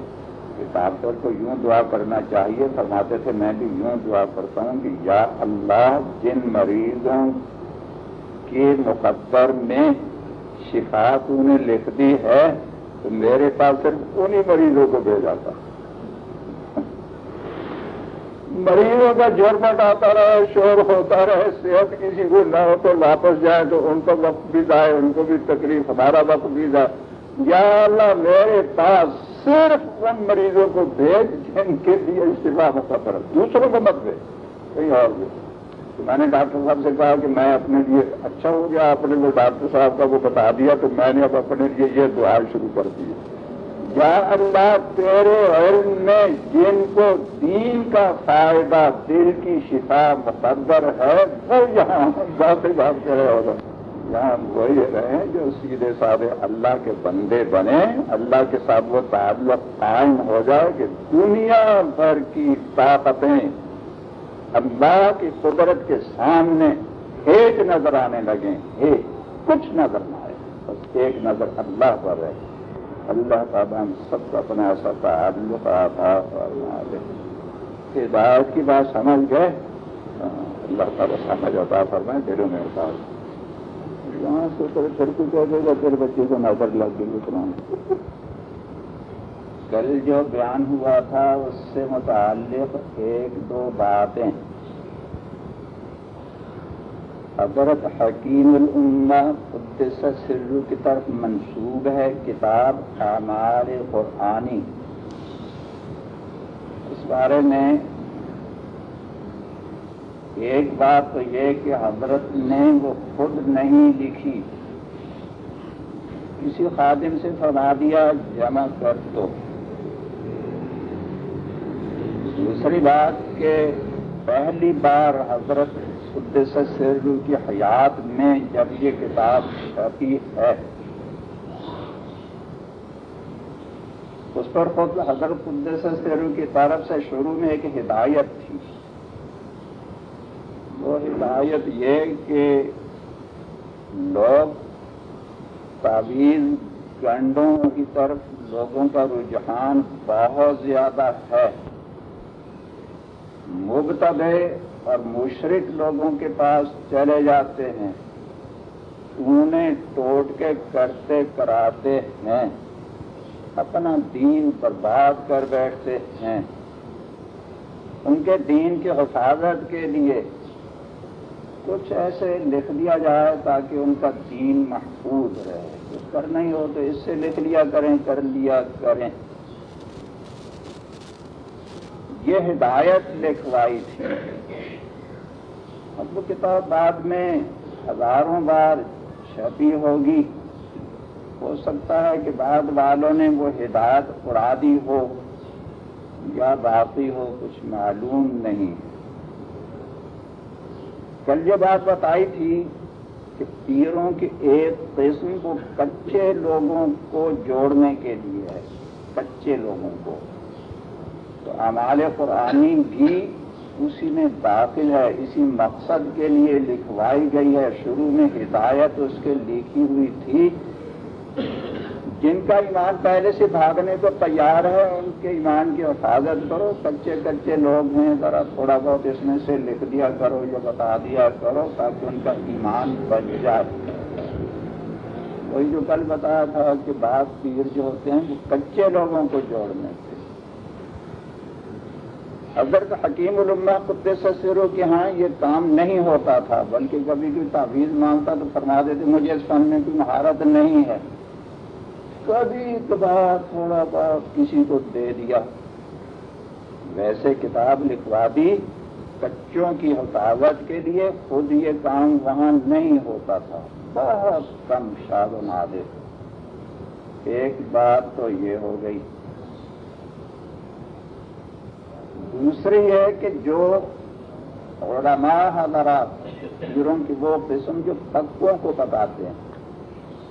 S1: کہ ڈاکٹر کو یوں دعا کرنا چاہیے، فرماتے تھے، میں بھی یوں دعا کرتا ہوں کہ یا اللہ جن مریضوں کے مقدر میں شفا تو نے لکھ دی ہے تو میرے پاس صرف انہیں مریضوں کو بھیجا تھا۔ مریضوں کا جرمٹ آتا رہے، شور ہوتا رہے، صحت کسی کو نہ ہو تو واپس جائے تو ان کو وقت بھی جائے ان کو بھی تکلیف، ہمارا وقت بھی جائے یا اللہ، میرے پاس صرف ان مریضوں کو بھیج جن کے لیے استفا ہوتا دوسروں کو مت دے کہیں اور بھی۔ میں نے ڈاکٹر صاحب سے کہا کہ میں اپنے لیے اچھا ہو گیا آپ نے وہ ڈاکٹر صاحب کا وہ بتا دیا تو میں نے اب اپنے لیے یہ دعا شروع کر دی۔ یا اللہ، تیرے علم میں جن کو دین کا فائدہ، دل کی شفا مقدر ہے وہ یہاں بات بات کر رہے ہوگا یہاں وہی رہے جو سیدھے سادھے اللہ کے بندے بنے۔ اللہ کے ساتھ وہ تعلق قائم ہو جائے کہ دنیا بھر کی طاقتیں اللہ کی قدرت کے سامنے ایک نظر آنے لگے، ایک، کچھ نظر نہ آئے۔ بس ایک نظر اللہ پر ہے۔ اللہ تعالیٰ ہم سب کو اپنا ایسا تعلق آتا ہدایت کی بات سمجھ گئے؟ ہاں، اللہ تعالیٰ سمجھ ہوتا فرمائے، دلوں میں ہوتا یہاں سے پھر کو دے گا پھر بچے کو نظر لگ گئی قرآن کل جو بیان ہوا تھا اس سے متعلق ایک دو باتیں۔ حضرت حکیم الامہ قدس سرو کی طرف منسوب ہے، کتاب اعمال قرآنی۔ اس بارے میں ایک بات تو یہ کہ حضرت نے وہ خود نہیں لکھی۔ کسی خادم سے فرما دیا، جمع کر دو۔ دوسری بات کہ پہلی بار حضرت قدس سرو کی حیات میں جب یہ کتاب چھپی ہے، اس پر خود حضرت قدس سرو کی طرف سے شروع میں ایک ہدایت تھی۔ وہ ہدایت یہ کہ لوگ تعویذ گنڈوں کی طرف لوگوں کا رجحان بہت زیادہ ہے۔ مبتبے اور مشرق لوگوں کے پاس چلے جاتے ہیں۔ انہیں ٹوٹ کے کرتے کراتے ہیں۔ اپنا دین برباد کر بیٹھتے ہیں۔ ان کے دین کی حفاظت کے لیے کچھ ایسے لکھ دیا جائے تاکہ ان کا دین محفوظ رہے۔ کچھ کرنا ہی ہو تو اس سے لکھ لیا کریں، کر لیا کریں۔ یہ ہدایت لکھوائی تھی۔ اب وہ کتاب بعد میں ہزاروں بار چھپی ہوگی۔ ہو سکتا ہے کہ بعد والوں نے وہ ہدایت اڑا دی ہو یا باقی ہو، کچھ معلوم نہیں۔ کل یہ بات بتائی تھی کہ پیروں کے ایک قسم کو کچے لوگوں کو جوڑنے کے لیے ہے، کچے لوگوں کو۔ تو امال قرآنی بھی اسی میں داخل ہے، اسی مقصد کے لیے لکھوائی گئی ہے۔ شروع میں ہدایت اس کے لکھی ہوئی تھی۔ جن کا ایمان پہلے سے بھاگنے کو تیار ہے، ان کے ایمان کی حفاظت کرو۔ کچے کچے لوگ ہیں، ذرا تھوڑا بہت اس میں سے لکھ دیا کرو یا بتا دیا کرو تاکہ ان کا ایمان بچ جائے۔ وہی جو کل بتایا تھا کہ بعض پیر جو ہوتے ہیں، وہ کچے لوگوں کو جوڑنے۔ کے حضرت حکیم علما قدس سروں کے ہاں یہ کام نہیں ہوتا تھا، بلکہ کبھی کوئی تعویذ مانگتا تو فرما دیتے، مجھے اس فن میں کوئی مہارت نہیں ہے۔ کبھی کبھار تھوڑا بہت کسی کو دے دیا۔ ویسے کتاب لکھوا دی، بچوں کی حفاظت کے لیے خود یہ کام وہاں نہیں ہوتا تھا۔ بہت کم شاد و نادر۔ ایک بات تو یہ ہو گئی۔ دوسری ہے کہ جو علماء حضرات تفسیروں کی وہ قسم جو پکوں کو بتاتے ہیں،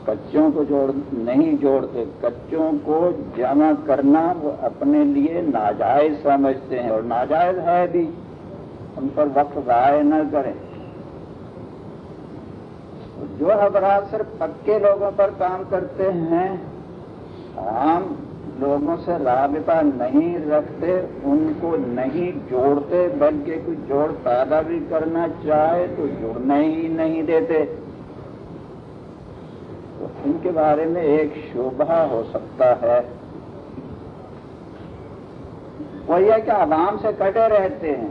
S1: کچوں کو جوڑ، نہیں جوڑتے، کچوں کو جمع کرنا وہ اپنے لیے ناجائز سمجھتے ہیں اور ناجائز ہے بھی۔ ان پر وقت ضائع نہ کریں۔ جو حضرات صرف پکے لوگوں پر کام کرتے ہیں، عام لوگوں سے رابطہ نہیں رکھتے، ان کو نہیں جوڑتے، بلکہ کوئی جوڑ پیدا بھی کرنا چاہے تو جڑنے ہی نہیں دیتے۔ تو ان کے بارے میں ایک شبہ ہو سکتا ہے۔ وہ یہ کہ عوام سے کٹے رہتے ہیں۔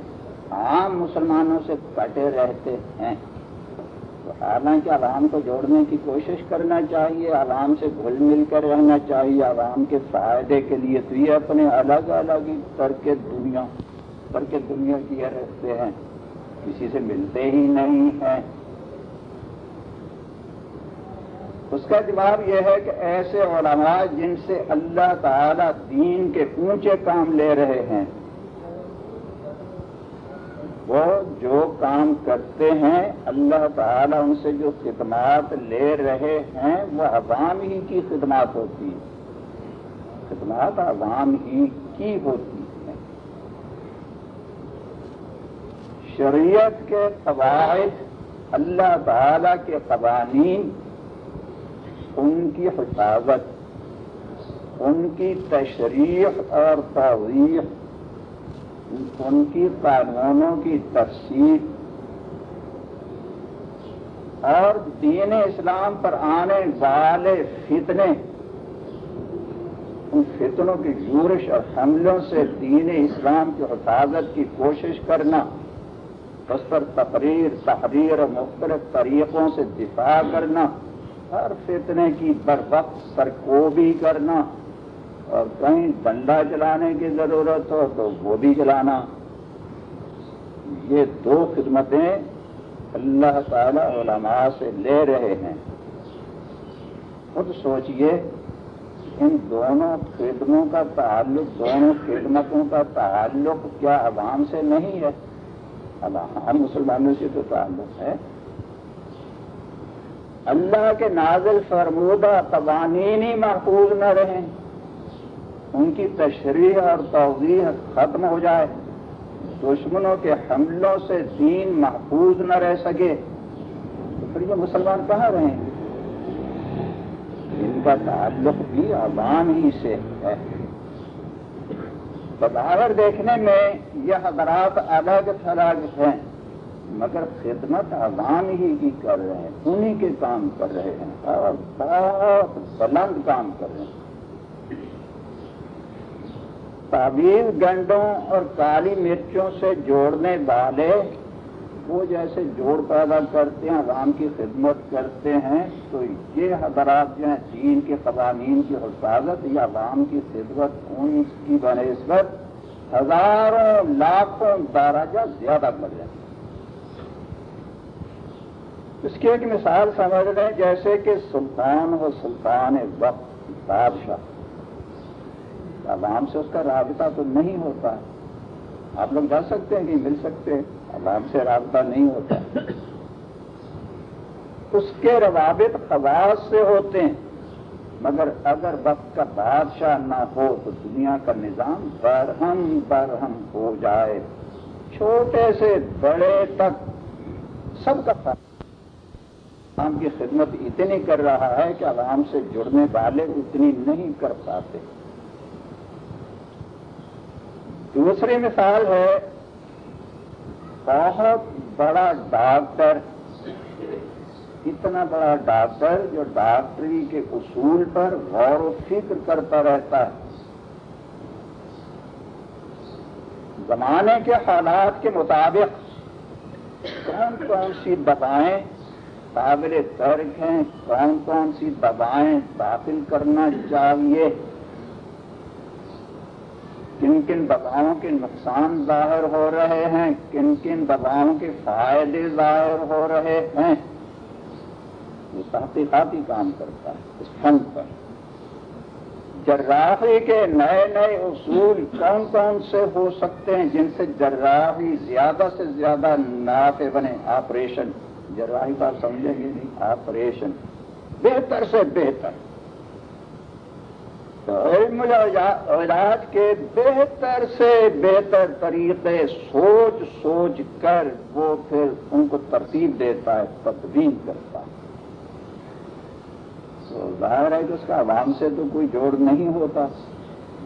S1: عام مسلمانوں سے کٹے رہتے ہیں۔ حالانکہ عوام کو جوڑنے کی کوشش کرنا چاہیے، عوام سے گھل مل کر رہنا چاہیے، عوام کے فائدے کے لیے۔ تو یہ اپنے الگ الگ ہی ترک دنیا ترک دنیا کیے رہتے ہیں۔ کسی سے ملتے ہی نہیں ہیں۔ اس کا جواب یہ ہے کہ ایسے علماء جن سے اللہ تعالی دین کے اونچے کام لے رہے ہیں وہ جو کام کرتے ہیں، اللہ تعالیٰ ان سے جو خدمات لے رہے ہیں، وہ عوام ہی کی خدمات ہوتی ہے خدمات عوام ہی کی ہوتی ہیں۔ شریعت کے قواعد، اللہ تعالی کے قوانین، ان کی حفاظت، ان کی تشریح اور توضیح ان کی قانونوں کی تفصیل اور دین اسلام پر آنے والے فتنے، ان فتنوں کی یورش اور حملوں سے دین اسلام کی حفاظت کی کوشش کرنا، اس پر تقریر، تحریر اور مختلف طریقوں سے دفاع کرنا ہر فتنے کی بر وقت سرکوبی کرنا۔ اور کہیں ڈنڈا چلانے کی ضرورت ہو تو وہ بھی چلانا یہ دو خدمتیں اللہ تعالی علماء سے لے رہے ہیں۔ خود سوچئے، ان دونوں خدموں کا تعلق، دونوں خدمتوں کا تعلق کیا عوام سے نہیں ہے؟ ہر مسلمانوں سے تو تعلق ہے۔ اللہ کے نازل فرمودہ قوانین ہی محفوظ نہ رہیں۔ ان کی تشریح اور توضیح ختم ہو جائے۔ دشمنوں کے حملوں سے دین محفوظ نہ رہ سکے۔ تو پھر یہ مسلمان کہاں رہیں؟ گے ان کا تعلق بھی عوام ہی سے ہے۔ بظاہر دیکھنے میں یہ حضرات الگ تھلگ ہیں، مگر خدمت عوام ہی کی کر رہے ہیں، انہی کے کام کر رہے ہیں۔ اور بہت بلند کام کر رہے ہیں۔ تعویذ گنڈوں اور کالی مرچوں سے جوڑنے والے وہ جیسے جوڑ پیدا کرتے ہیں، عوام کی خدمت کرتے ہیں، تو یہ حضرات جو ہیں، دین کے قوانین کی حفاظت یا عوام کی خدمت، ان کی بنسبت ہزاروں لاکھوں درجہ زیادہ کر جائیں اس کی ایک مثال سمجھ لیں، جیسے کہ سلطان و سلطان وقت، بادشاہ۔ عوام سے اس کا رابطہ تو نہیں ہوتا۔ آپ لوگ جا سکتے ہیں کہ مل سکتے ہیں۔ عوام سے رابطہ نہیں ہوتا۔ اس کے روابط خواص سے ہوتے ہیں۔ مگر اگر وقت کا بادشاہ نہ ہو تو دنیا کا نظام برہم برہم ہو جائے۔ چھوٹے سے بڑے تک سب کا عوام کی خدمت اتنی کر رہا ہے کہ عوام سے جڑنے والے اتنی نہیں کر پاتے۔ دوسری مثال ہے، بہت بڑا ڈاکٹر، اتنا بڑا ڈاکٹر جو ڈاکٹری کے اصول پر غور و فکر کرتا رہتا ہے۔ زمانے کے حالات کے مطابق کون کون سی دبائیں قابل ترک ہیں، کون کون سی دبائیں داخل کرنا چاہیے؟ کن کن دواؤں کے نقصان ظاہر ہو رہے ہیں؟ کن کن دواؤں کے فائدے ظاہر ہو رہے ہیں؟ وہ تحقیقاتی کام کرتا ہے، اس فن پر۔ جراحی کے نئے نئے اصول کون کون سے ہو سکتے ہیں جن سے جراحی زیادہ سے زیادہ نافع بنے؟ آپریشن۔ جراحی بات سمجھیں گے نہیں، آپریشن۔ بہتر سے بہتر۔ علم علاج کے بہتر سے بہتر طریقے سوچ سوچ کر وہ پھر ان کو ترتیب دیتا ہے تدبین کرتا ہے۔ تو ظاہر ہے کہ اس کا عوام سے تو کوئی جوڑ نہیں ہوتا۔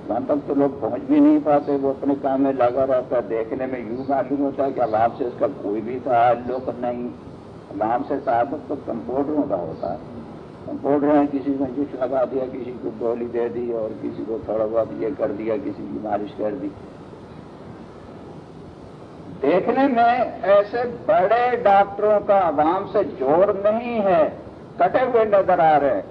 S1: وہاں تک تو لوگ پہنچ بھی نہیں پاتے، وہ اپنے کام میں لگا رہتا ہے۔ دیکھنے میں یوں معلوم ہوتا ہے کہ عوام سے اس کا کوئی بھی تعلق نہیں۔ عوام سے تعلق تو کمپاؤڈروں کا ہوتا ہے۔ کمپاؤڈر ہیں، کسی کو جس لگا دیا، کسی کو گولی دے دی اور کسی کو تھوڑا بہت یہ کر دیا، کسی کی مالش کر دی۔ دیکھنے میں ایسے بڑے ڈاکٹروں کا عوام سے جوڑ نہیں ہے، کٹے ہوئے نظر آ رہے ہیں۔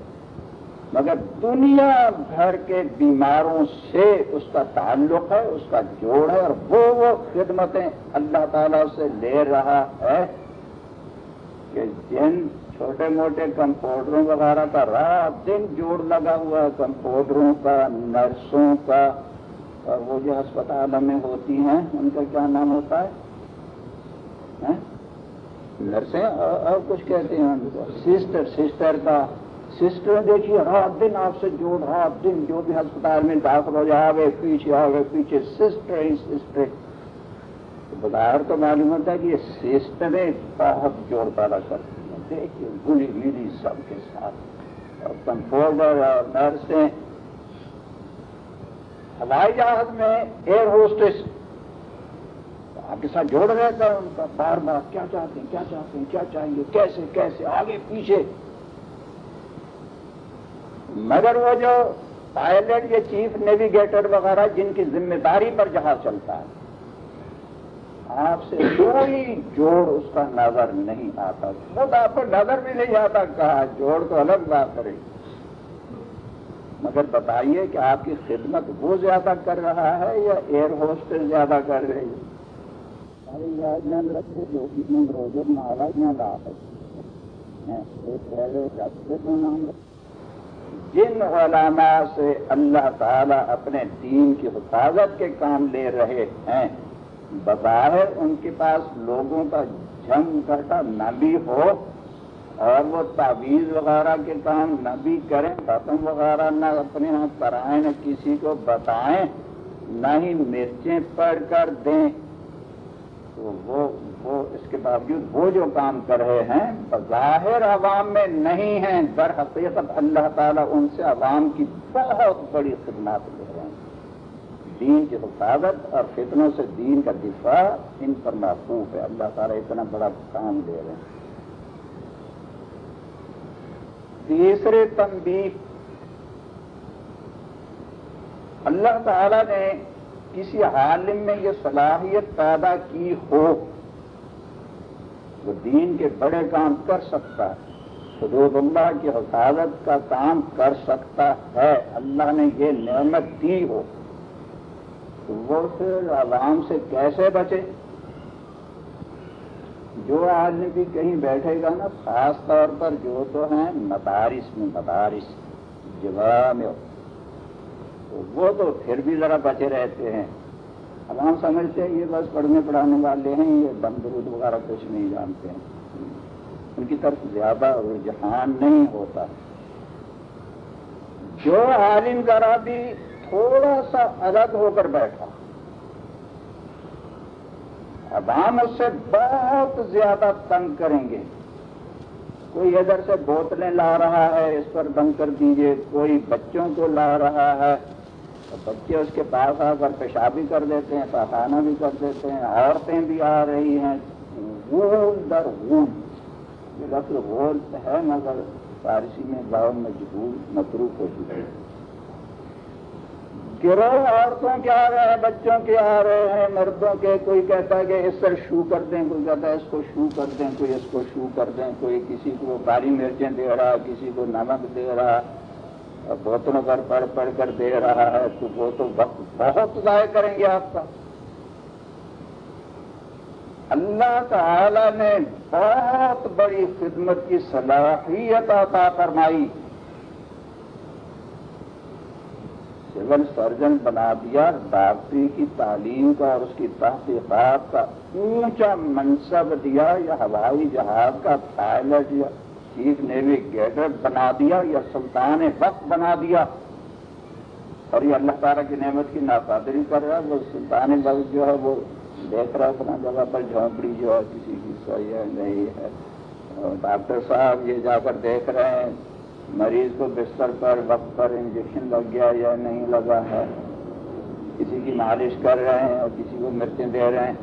S1: مگر دنیا بھر کے بیماروں سے اس کا تعلق ہے، اس کا جوڑ ہے اور وہ وہ خدمتیں اللہ تعالی سے لے رہا ہے کہ جن چھوٹے موٹے کمپاؤڈروں وغیرہ کا رات دن جوڑ لگا ہوا ہے کمپاؤڈروں کا، نرسوں کا، اور وہ جو ہسپتال میں ہوتی ہیں، ان کا کیا نام ہوتا ہے؟ نرسیں؟ اور کچھ کہتے ہیں۔ ان کو سسٹر سسٹر کا، سسٹر دیکھیے، رات دن آپ سے جوڑ، رات دن جو بھی ہسپتال میں داخل ہو جائے، آگے پیچھے آگے پیچھے، سسٹر ہی سسٹر۔ بظاہر تو معلوم ہوتا ہے کہ یہ سسٹریں بہت جوڑ پیدا کرتی دیکھیے، گلی گلی سب کے ساتھ۔ اور کمپاؤڈر اور نرسیں ہوائی جہاز میں ایئر ہوسٹس آپ کے ساتھ جوڑ رہتا ہے ان کا بار بار کیا چاہتے ہیں، کیا چاہتے ہیں، کیا چاہیں گے کیسے کیسے؟ آگے، پیچھے۔ مگر وہ جو پائلٹ یا چیف نیویگیٹر وغیرہ، جن کی ذمہ داری پر جہاز چلتا ہے۔ آپ سے کوئی جوڑ اس کا نظر نہیں آتا۔ خود آپ کو نظر بھی نہیں آتا کہا جوڑ تو الگ بات کرے۔ مگر بتائیے کہ آپ کی خدمت وہ زیادہ کر رہا ہے یا ایئر ہوسٹل زیادہ کر رہی ہے جن علماء سے اللہ تعالی اپنے دین کی حفاظت کے کام لے رہے ہیں بظاہر ان کے پاس لوگوں کا جنگ کرتا نہ بھی ہو اور وہ تعویذ وغیرہ کے کام نہ بھی کریں، ختم وغیرہ نہ اپنے یہاں کرائیں نہ کسی کو بتائیں، نہ ہی مرچیں پڑھ کر دیں۔ تو وہ وہ اس کے باوجود وہ جو کام کر رہے ہیں، بظاہر عوام میں نہیں ہیں۔ در حقیقت اللہ تعالیٰ ان سے عوام کی بہت بڑی خدمات لے دین کی حفاظت اور فتنوں سے دین کا دفاع ان پر محفوظ ہے۔ اللہ تعالیٰ اتنا بڑا کام دے رہے ہیں۔ تیسرے تنبیہ۔ اللہ تعالیٰ نے کسی عالم میں یہ صلاحیت پیدا کی ہو، وہ دین کے بڑے کام کر سکتا ہے، حدود اللہ کی حفاظت کا کام کر سکتا ہے۔ اللہ نے یہ نعمت دی ہو۔ وہ پھر عوام سے کیسے بچے؟ جو آدمی بھی کہیں بیٹھے گا نا، خاص طور پر جو تو ہیں مدارس میں مدارس جگہ میں وہ تو پھر بھی ذرا بچے رہتے ہیں۔ عوام سمجھتے ہیں، یہ بس پڑھنے پڑھانے والے ہیں، یہ دم درود وغیرہ کچھ نہیں جانتے ہیں۔ ان کی طرف زیادہ رجحان نہیں ہوتا۔ جو عالم ذرا بھی تھوڑا سا الگ ہو کر بیٹھا۔ عوام اس سے بہت زیادہ تنگ کریں گے۔ کوئی ادھر سے بوتلیں لا رہا ہے، اس پر بند کر دیجیے۔ کوئی بچوں کو لا رہا ہے۔ تو بچے اس کے پاس آ کر پیشاب بھی کر دیتے ہیں، پاخانہ بھی کر دیتے ہیں۔ عورتیں بھی آ رہی ہیں۔ در یہ لفظ غول ہے، مگر فارسی میں بہت مجبور متروف ہو چکے گروہ عورتوں کے آ رہے ہیں بچوں کے آ رہے ہیں، مردوں کے۔ کوئی کہتا ہے کہ اس پر شو کر دیں، کوئی کہتا ہے اس کو شو کر دیں، کوئی اس کو شو کر دیں، کوئی کسی کو کالی مرچیں دے رہا، کسی کو نمک دے رہا۔ بوتلوں پر پڑھ پڑھ کر دے رہا ہے، تو وہ تو وقت بہت ضائع کریں گے آپ کا۔ اللہ تعالی نے بہت بڑی خدمت کی صلاحیت عطا فرمائی۔ سول سرجن بنا دیا ڈاکٹری کی تعلیم کا اور اس کی تحقیقات کا اونچا منصب دیا، یا ہوائی جہاز کا پائلٹ، یا چیف نیوی گیڈر بنا دیا، یا سلطان وقت بنا دیا۔ اور یہ اللہ تعالیٰ کی نعمت کی ناقادری کر رہا ہے، وہ سلطان وقت جو ہے، وہ دیکھ رہا ہے، اپنا جگہ پر جھونپڑی جو ہے، کسی کی صحیح ہے، نہیں ہے۔ ڈاکٹر صاحب یہ جا کر دیکھ رہے ہیں۔ مریض کو بستر پر وقت پر انجیکشن لگ گیا یا نہیں لگا ہے؟ کسی کی مالش کر رہے ہیں اور کسی کو مرچیں دے رہے ہیں۔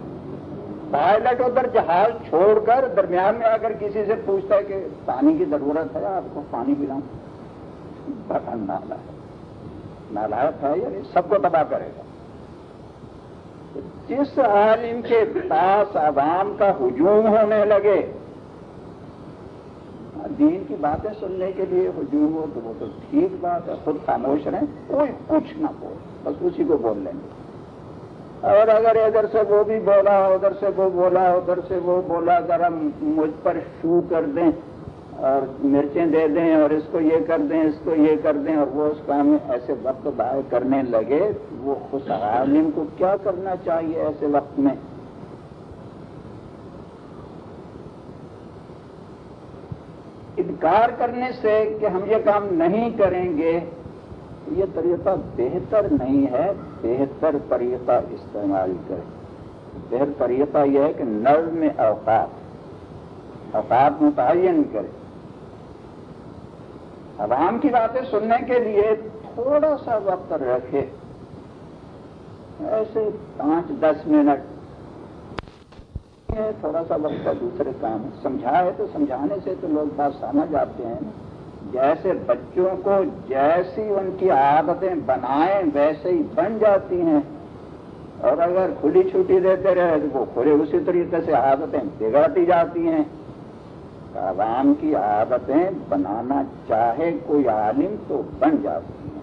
S1: پائلٹ ادھر جہاز چھوڑ کر درمیان میں اگر کسی سے پوچھتا ہے کہ پانی کی ضرورت ہے، آپ کو پانی پلاؤں۔ بڑا نالا ہے۔ نالائق ہے یعنی سب کو تباہ کرے گا۔ جس عالم کے پاس عوام کا ہجوم ہونے لگے دین کی باتیں سننے کے لیے ہجوم ہو تو وہ تو ٹھیک بات ہے، خود خاموش رہیں، کوئی کچھ نہ بول بس اسی کو بول لیں گے۔ اور اگر ادھر سے وہ بھی بولا، ادھر سے وہ بولا، ادھر سے وہ بولا ذرا مجھ پر شو کر دیں اور مرچیں دے دیں اور اس کو یہ کر دیں، اس کو یہ کر دیں اور وہ اس کام میں ایسے وقت باہر کرنے لگے، وہ اس عالم کو کیا کرنا چاہیے ایسے وقت میں؟ انکار کرنے سے کہ ہم یہ کام نہیں کریں گے، یہ طریقہ بہتر نہیں ہے۔ بہتر طریقہ استعمال کرے بہتر طریقہ یہ ہے کہ نظم میں اوقات اوقات متعین کرے عوام کی باتیں سننے کے لیے تھوڑا سا وقت رکھے ایسے پانچ دس منٹ تھوڑا سا وقت کا دوسرے کام سمجھائے تو سمجھانے سے تو لوگ بات سمجھ آتے ہیں۔ جیسے بچوں کو جیسی ان کی عادتیں بنائیں، ویسے ہی بن جاتی ہیں۔ اور اگر کھلی چھٹی دیتے رہے تو وہ کھلے اسی طریقے سے عادتیں بگڑتی جاتی ہیں۔ عوام کی عادتیں بنانا چاہے کوئی عالم تو بن جاتی ہیں۔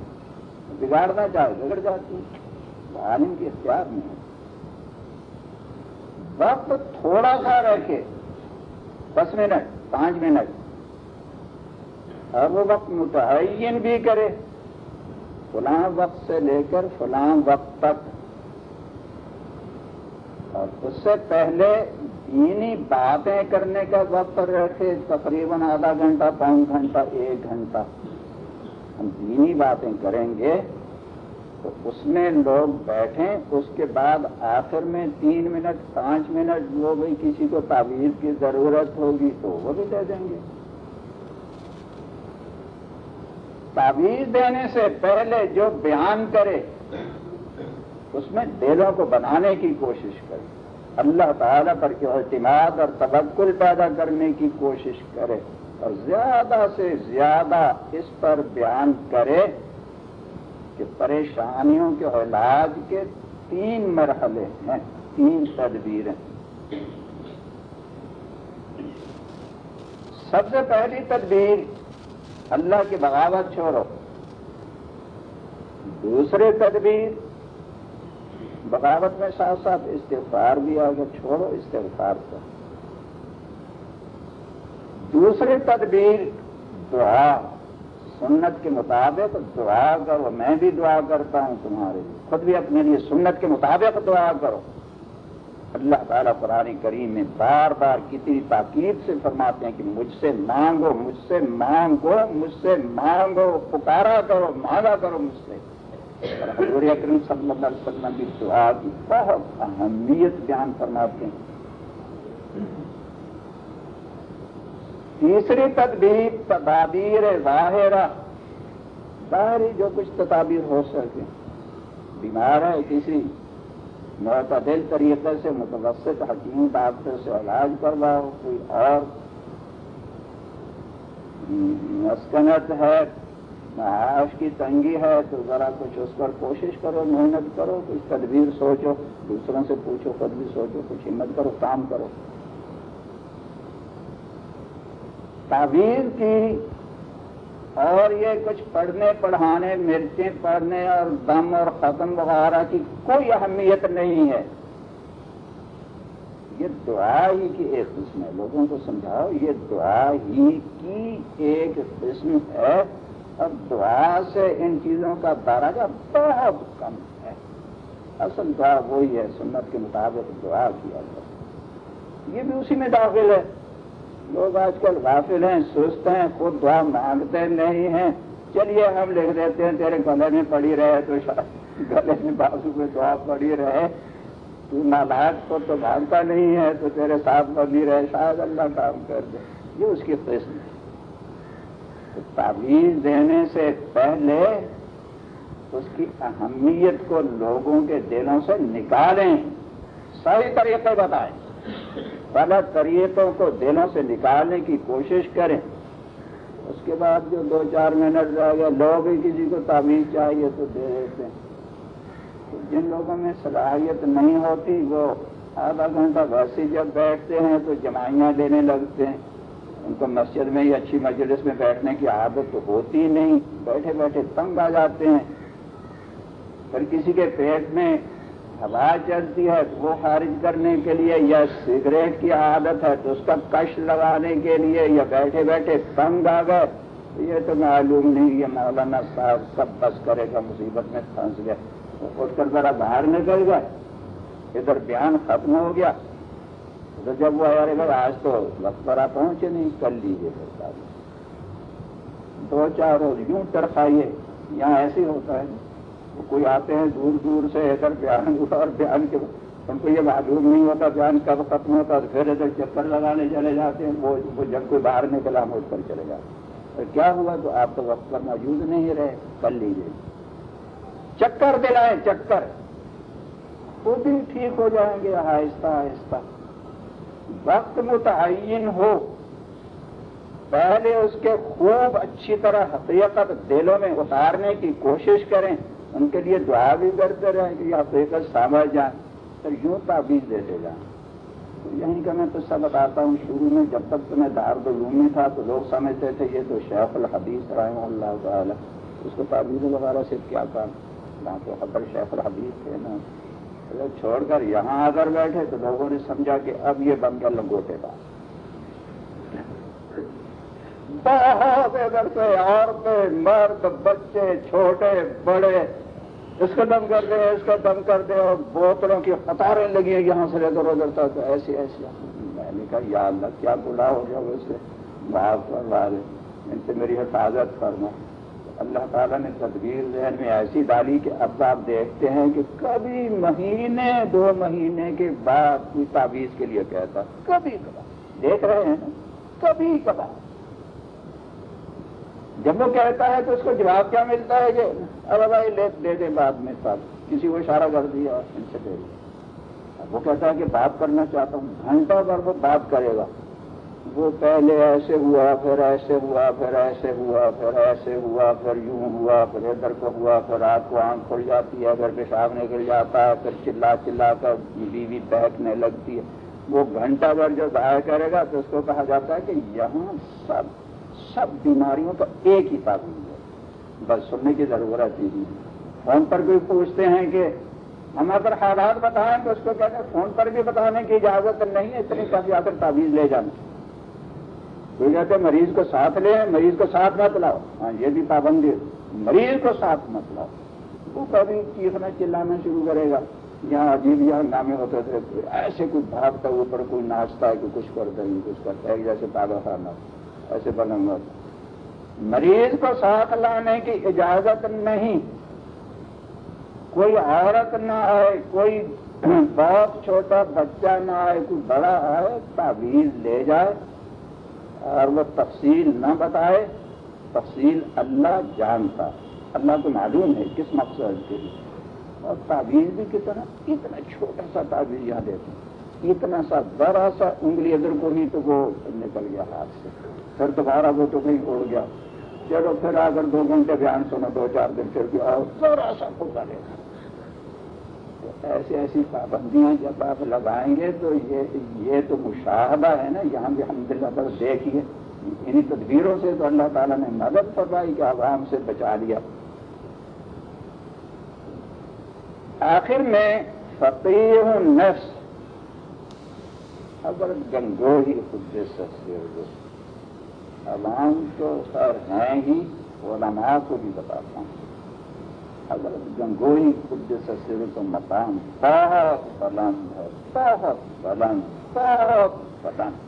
S1: بگاڑنا چاہے بگڑ جاتی ہیں۔ عالم کی اختیار نہیں ہے وقت تھوڑا سا رکھے دس منٹ، پانچ منٹ۔ اور وہ وقت متعین بھی کرے، فلاں وقت سے لے کر فلاں وقت تک۔ اور اس سے پہلے دینی باتیں کرنے کا وقت رکھے، تقریباً آدھا گھنٹہ پانچ گھنٹہ، ایک گھنٹہ۔ ہم دینی باتیں کریں گے۔ تو اس میں لوگ بیٹھیں، اس کے بعد آخر میں تین منٹ، پانچ منٹ جو بھی کسی کو تعویذ کی ضرورت ہوگی تو وہ بھی دے دیں گے۔ تعویذ دینے سے پہلے جو بیان کرے، اس میں دلوں کو بنانے کی کوشش کرے۔ اللہ تعالیٰ پر اعتماد اور تبکل پیدا کرنے کی کوشش کرے اور زیادہ سے زیادہ اس پر بیان کرے۔ کہ پریشانیوں کے علاج کے تین مرحلے ہیں، تین تدبیریں۔ سب سے پہلی تدبیر، اللہ کی بغاوت چھوڑو۔ دوسرے تدبیر، بغاوت میں ساتھ ساتھ استغفار بھی اگر چھوڑو، استغفار کو دوسری تدبیر، دعا۔ سنت کے مطابق دعا کرو، میں بھی دعا کرتا ہوں تمہارے لیے۔ خود بھی اپنے لیے سنت کے مطابق دعا کرو۔ اللہ تعالیٰ قرآن کریم میں بار بار کتنی تاکید سے فرماتے ہیں کہ مجھ سے مانگو، مجھ سے مانگو، مجھ سے مانگو، پکارا کرو، مانگا کرو مجھ سے۔ حضور اکرم صلی اللہ علیہ وسلم کی دعا کی بہت اہمیت بیان فرماتے ہیں۔ تیسری تدبیر تدابیر ظاہرہ۔ ظاہری جو کچھ تدابیر ہو سکے۔ بیمار ہے کسی۔ معتدل طریقے سے، متوسط حکیم ڈاکٹر سے علاج کرواؤ، کوئی اور۔ مسکنت ہے، معاش کی تنگی ہے، تو ذرا کچھ اس پر کوشش کرو، محنت کرو، کچھ تدبیر سوچو، دوسروں سے پوچھو، خود بھی سوچو، کچھ ہمت کرو، کام کرو۔ تعویذ کی اور یہ کچھ پڑھنے پڑھانے مرچیں پڑھنے اور دم اور ختم وغیرہ کی کوئی اہمیت نہیں ہے۔ یہ دعا ہی کی ایک قسم ہے۔ لوگوں کو سمجھاؤ، یہ دعا ہی کی ایک قسم ہے۔ اب دعا سے ان چیزوں کا درجہ بہت کم ہے۔ اصل دعا وہی ہے، سنت کے مطابق دعا کیا جائے یہ بھی اسی میں داخل ہے۔ لوگ آج کل غافل ہیں، سست ہیں، خود دعا مانگتے نہیں ہیں۔ چلیے، ہم لکھ دیتے ہیں، تیرے گلے میں پڑی رہے تو گلے میں بازو میں دعا پڑی رہے۔ تو نالاک کو تو بھانگتا نہیں ہے، تو تیرے ساتھ بندی رہے۔ شاید اللہ کام کر دے۔ یہ اس کی قسم ہے۔ تعویذ دینے سے پہلے اس کی اہمیت کو لوگوں کے دلوں سے نکالیں۔ صحیح طریقے بتائیں۔ غلط طریقوں کو دلوں سے نکالنے کی کوشش کریں۔ اس کے بعد جو دو چار منٹ رہ گئے، لوگ ہی کسی کو تعویذ چاہیے تو دے دیتے ہیں۔ جن لوگوں میں صلاحیت نہیں ہوتی، وہ آدھا گھنٹہ ویسے جب بیٹھتے ہیں تو جمائیاں دینے لگتے ہیں۔ ان کو مسجد میں یا اچھی مجلس میں بیٹھنے کی عادت تو ہوتی نہیں۔ بیٹھے بیٹھے تنگ آ جاتے ہیں۔ پھر کسی کے پیٹ میں ہوا چلتی ہے تو وہ خارج کرنے کے لیے یا سگریٹ کی عادت ہے تو اس کا کش لگانے کے لیے یا بیٹھے بیٹھے تنگ آ گئے، یہ تو معلوم نہیں یہ مولانا صاحب سب بس کرے گا، مصیبت میں پھنس گئے۔ اٹھ کر ذرا باہر نکل گئے۔ ادھر بیان ختم ہو گیا۔ تو جب وہ ارے بھائی آج تو وقت پر آپ پہنچے نہیں، کر لیجیے دو چار روز یوں ٹرفائیے یہاں ایسے ہی ہوتا ہے۔ کوئی آتے ہیں دور دور سے ادھر بیان ہوا اور بیان کے ان کو یہ معلوم نہیں ہوتا بیان کب ختم ہوتا تو پھر ادھر چکر لگانے چلے جاتے ہیں، وہ جب کوئی باہر نکلا ہم اس پر چلے جاتے ہیں۔ کیا ہوا؟ تو آپ تو وقت پر موجود نہیں رہے، کر لیجیے چکر دلائیں، چکر۔ وہ بھی ٹھیک ہو جائیں گے، آہستہ آہستہ۔ وقت متعین ہو۔ پہلے اس کے خوب اچھی طرح حقیقت دلوں میں اتارنے کی کوشش کریں۔ ان کے لیے دعا بھی کرتے رہیں کہ یہ حقیقت سمجھ جائیں پھر یوں تعبیر دیتے جائیں۔ یہیں یعنی کا میں قصہ بتاتا ہوں، شروع میں جب تک تو میں دار میں تھا تو لوگ سمجھتے تھے یہ تو شیخ الحدیث رحمہ اللہ تعالیٰ۔ اس کو تعبیر وغیرہ سے کیا کام وہاں تو خبر شیخ الحدیث تھے نا چھوڑ کر یہاں آ کر بیٹھے تو لوگوں نے سمجھا کہ اب یہ بن گیا لنگوٹے کا بہت ادھر سے عورتیں، مرد، بچے، چھوٹے، بڑے اس کا دم کر دے اس کا دم کر دے اور بوتلوں کی قطاریں لگی ہیں یہاں سے لے کر ادھر تک ایسی ایسی میں نے کہا، یا اللہ، کیا بلا ہو گیا اسے بھاگ پر ان سے میری حفاظت کرنا اللہ تعالیٰ نے تدبیر ذہن میں ایسی ڈالی کہ اب آپ دیکھتے ہیں کہ کبھی مہینے، دو مہینے کے بعد کوئی تعویذ کے لیے کہتا، کبھی کبھار۔ دیکھ رہے ہیں کبھی کبھار۔ جب وہ کہتا ہے تو اس کو جواب کیا ملتا ہے کہ اب بھائی لے، دے دیں بعد میں سب۔ کسی کو اشارہ کر دیا ان سے دے دیا۔ وہ کہتا ہے کہ بات کرنا چاہتا ہوں۔ گھنٹہ بھر وہ بات کرے گا۔ وہ پہلے ایسے ہوا، پھر ایسے ہوا، پھر ایسے ہوا، پھر ایسے ہوا، پھر یوں ہوا، پھر ادھر کو ہوا، پھر رات کو آنکھ کھل جاتی ہے، گھر پیشاب نکل جاتا ہے، پھر چلا چلا کر بیوی بہکنے لگتی ہے۔ وہ گھنٹہ بھر جو ضائع کرے گا تو اس کو کہا جاتا ہے کہ یہاں سب سب بیماریوں کا ایک ہی تعبیر ہے۔ بس سننے کی ضرورت نہیں۔ فون پر بھی پوچھتے ہیں کہ ہم اگر حالات بتائیں تو اس کو کہتے ہیں فون پر بھی بتانے کی اجازت نہیں ہے، اتنی کافی آ کر تعویذ لے جانا۔ کوئی کہتے ہیں مریض کو ساتھ لیں مریض کو ساتھ مت لاؤ ہاں یہ بھی پابندی مریض کو ساتھ مت لاؤ وہ کبھی چیخنا چلانا شروع کرے گا۔ یہاں عجیب یہاں نامے ہوتے تھے۔ ایسے کوئی بھاگتا اوپر کوئی ناچتا ہے کہ کچھ کرتا ہے کچھ کرتا ہے جیسے تازہ خانہ۔ ایسے بنوں گا مریض کو ساتھ لانے کی اجازت نہیں۔ کوئی عورت نہ آئے، کوئی بہت چھوٹا بچہ نہ آئے، کوئی بڑا آئے، تعویذ لے جائے اور وہ تفصیل نہ بتائے۔ تفصیل اللہ جانتا۔ اللہ کو معلوم ہے کس مقصد کے لیے۔ اور تعبیر بھی کتنا، اتنا چھوٹا سا تعبیر یہاں دیتے اتنا سا بڑا سا انگلی ادھر کو نہیں تو وہ نکل گیا ہاتھ سے۔ پھر دوبارہ وہ تو کہیں اڑ گیا۔ چلو پھر آ کر دو گھنٹے بیان سنو، دو چار دن پھر ذرا سا پھوکا لے گا۔ ایسی ایسی پابندیاں جب آپ لگائیں گے تو یہ یہ تو مشاہدہ ہے نا، یہاں بھی ہم دل پر دیکھیے انہیں تدبیروں سے تو اللہ تعالیٰ نے مدد فرمائی کہ عوام سے بچا لیا۔ آخر میں فقیر نفس اگر گنگو ہی خود سے۔ عوام تو سر ہیں ہی، علماء کو بھی بتاتا ہوں۔ اگر گنگوئی خود سر تو مقام بہت بلند ہے بہت بلند بہت بلند۔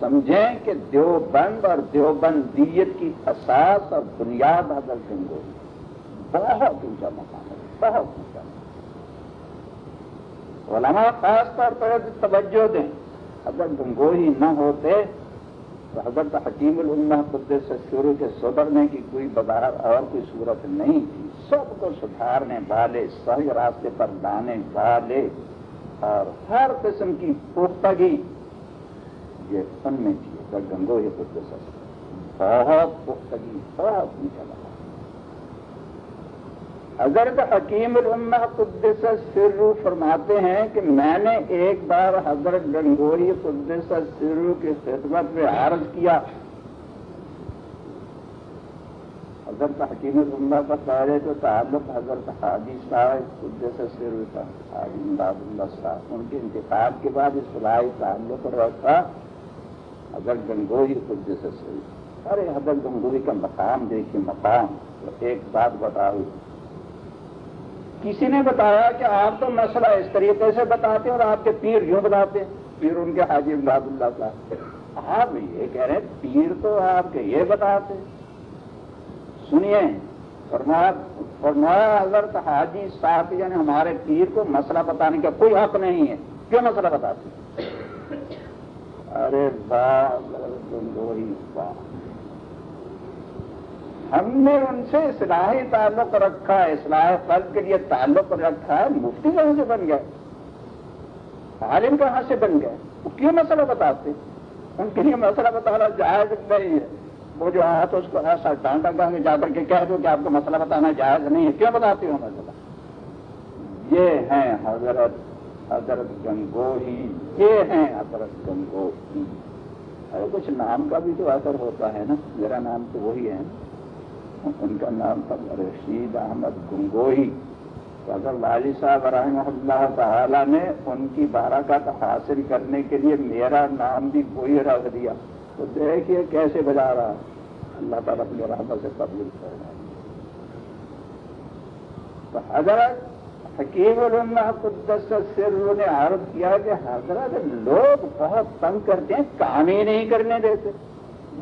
S1: سمجھیں کہ دیوبند اور دیوبندیت کی اساس اور بنیاد اگر گنگوئی بہت اونچا مقام ہے، بہت اونچا۔ مقام علماء خاص طور پر توجہ دیں۔ اگر گنگوئی نہ ہوتے حضرت حکیم الامہ قدس شروع کے سدھرنے کی کوئی بظاہر اور کوئی صورت نہیں تھی۔ سب کو سدھارنے والے صحیح راستے پر لانے والے اور ہر قسم کی پختگی یہ ان میں تھی۔ گنگو یہ قدس بہت پختگی، بہت نکلا حضرت حکیم الامہ قدس سرو فرماتے ہیں کہ میں نے ایک بار حضرت گنگوئی قدس سرو کی خدمت میں عرض کیا، حضرت حکیم الامہ کا پہلے تو تعلق حضرت حاجی صاحب قدس سرو کا حاجی امداد اللہ صاحب، ان کے انتخاب کے بعد اس فلاحی تعلق رکھا حضرت گنگوئی قدس سرو ارے حضرت گنگوئی کا مقام دیکھیے، مقام ایک بات بتاؤ۔ کسی نے بتایا کہ آپ تو مسئلہ اس طریقے سے بتاتے اور آپ کے پیر یوں بتاتے پیر ان کے حاجی امداد اللہ صاحب آپ یہ کہہ رہے ہیں، پیر تو آپ کے یہ بتاتے سنیے فرمایا حضرت حاجی صاحب یعنی ہمارے پیر کو مسئلہ بتانے کا کوئی حق نہیں ہے۔ کیوں مسئلہ بتاتے ارے واہ ہم نے ان سے اصلاحی تعلق رکھا ہے اصلاح فرد کے لیے تعلق رکھا ہے مفتی کہاں سے بن گئے؟ عالم کہاں سے بن گئے؟ وہ کیوں مسئلہ بتاتے؟ ان کے لیے مسئلہ بتانا جائز نہیں ہے۔ وہ جو آیا تو اس کو ایسا ڈانٹا گا جا کر کے کہہ دو کہ آپ کو مسئلہ بتانا جائز نہیں ہے۔ کیوں بتاتے ہو مسئلہ؟ یہ ہیں حضرت حضرت گنگوہی۔ یہ ہیں حضرت گنگوہی۔ ارے کچھ نام کا بھی تو اثر ہوتا ہے نا۔ میرا نام تو وہی ہے۔ ان کا نام تھا رشید احمد گنگوہی اگر والی صاحب رحمہ اللہ تعالیٰ نے ان کی بارکت حاصل کرنے کے لیے میرا نام بھی کوئی رکھ دیا۔ تو دیکھیے کیسے بجا رہا اللہ تعالیٰ اپنے رحمت سے قبول کر رہا تو حضرت حکیم اللہ قدس سر نے عرض کیا کہ حضرت لوگ بہت تنگ کرتے ہیں، کام ہی نہیں کرنے دیتے۔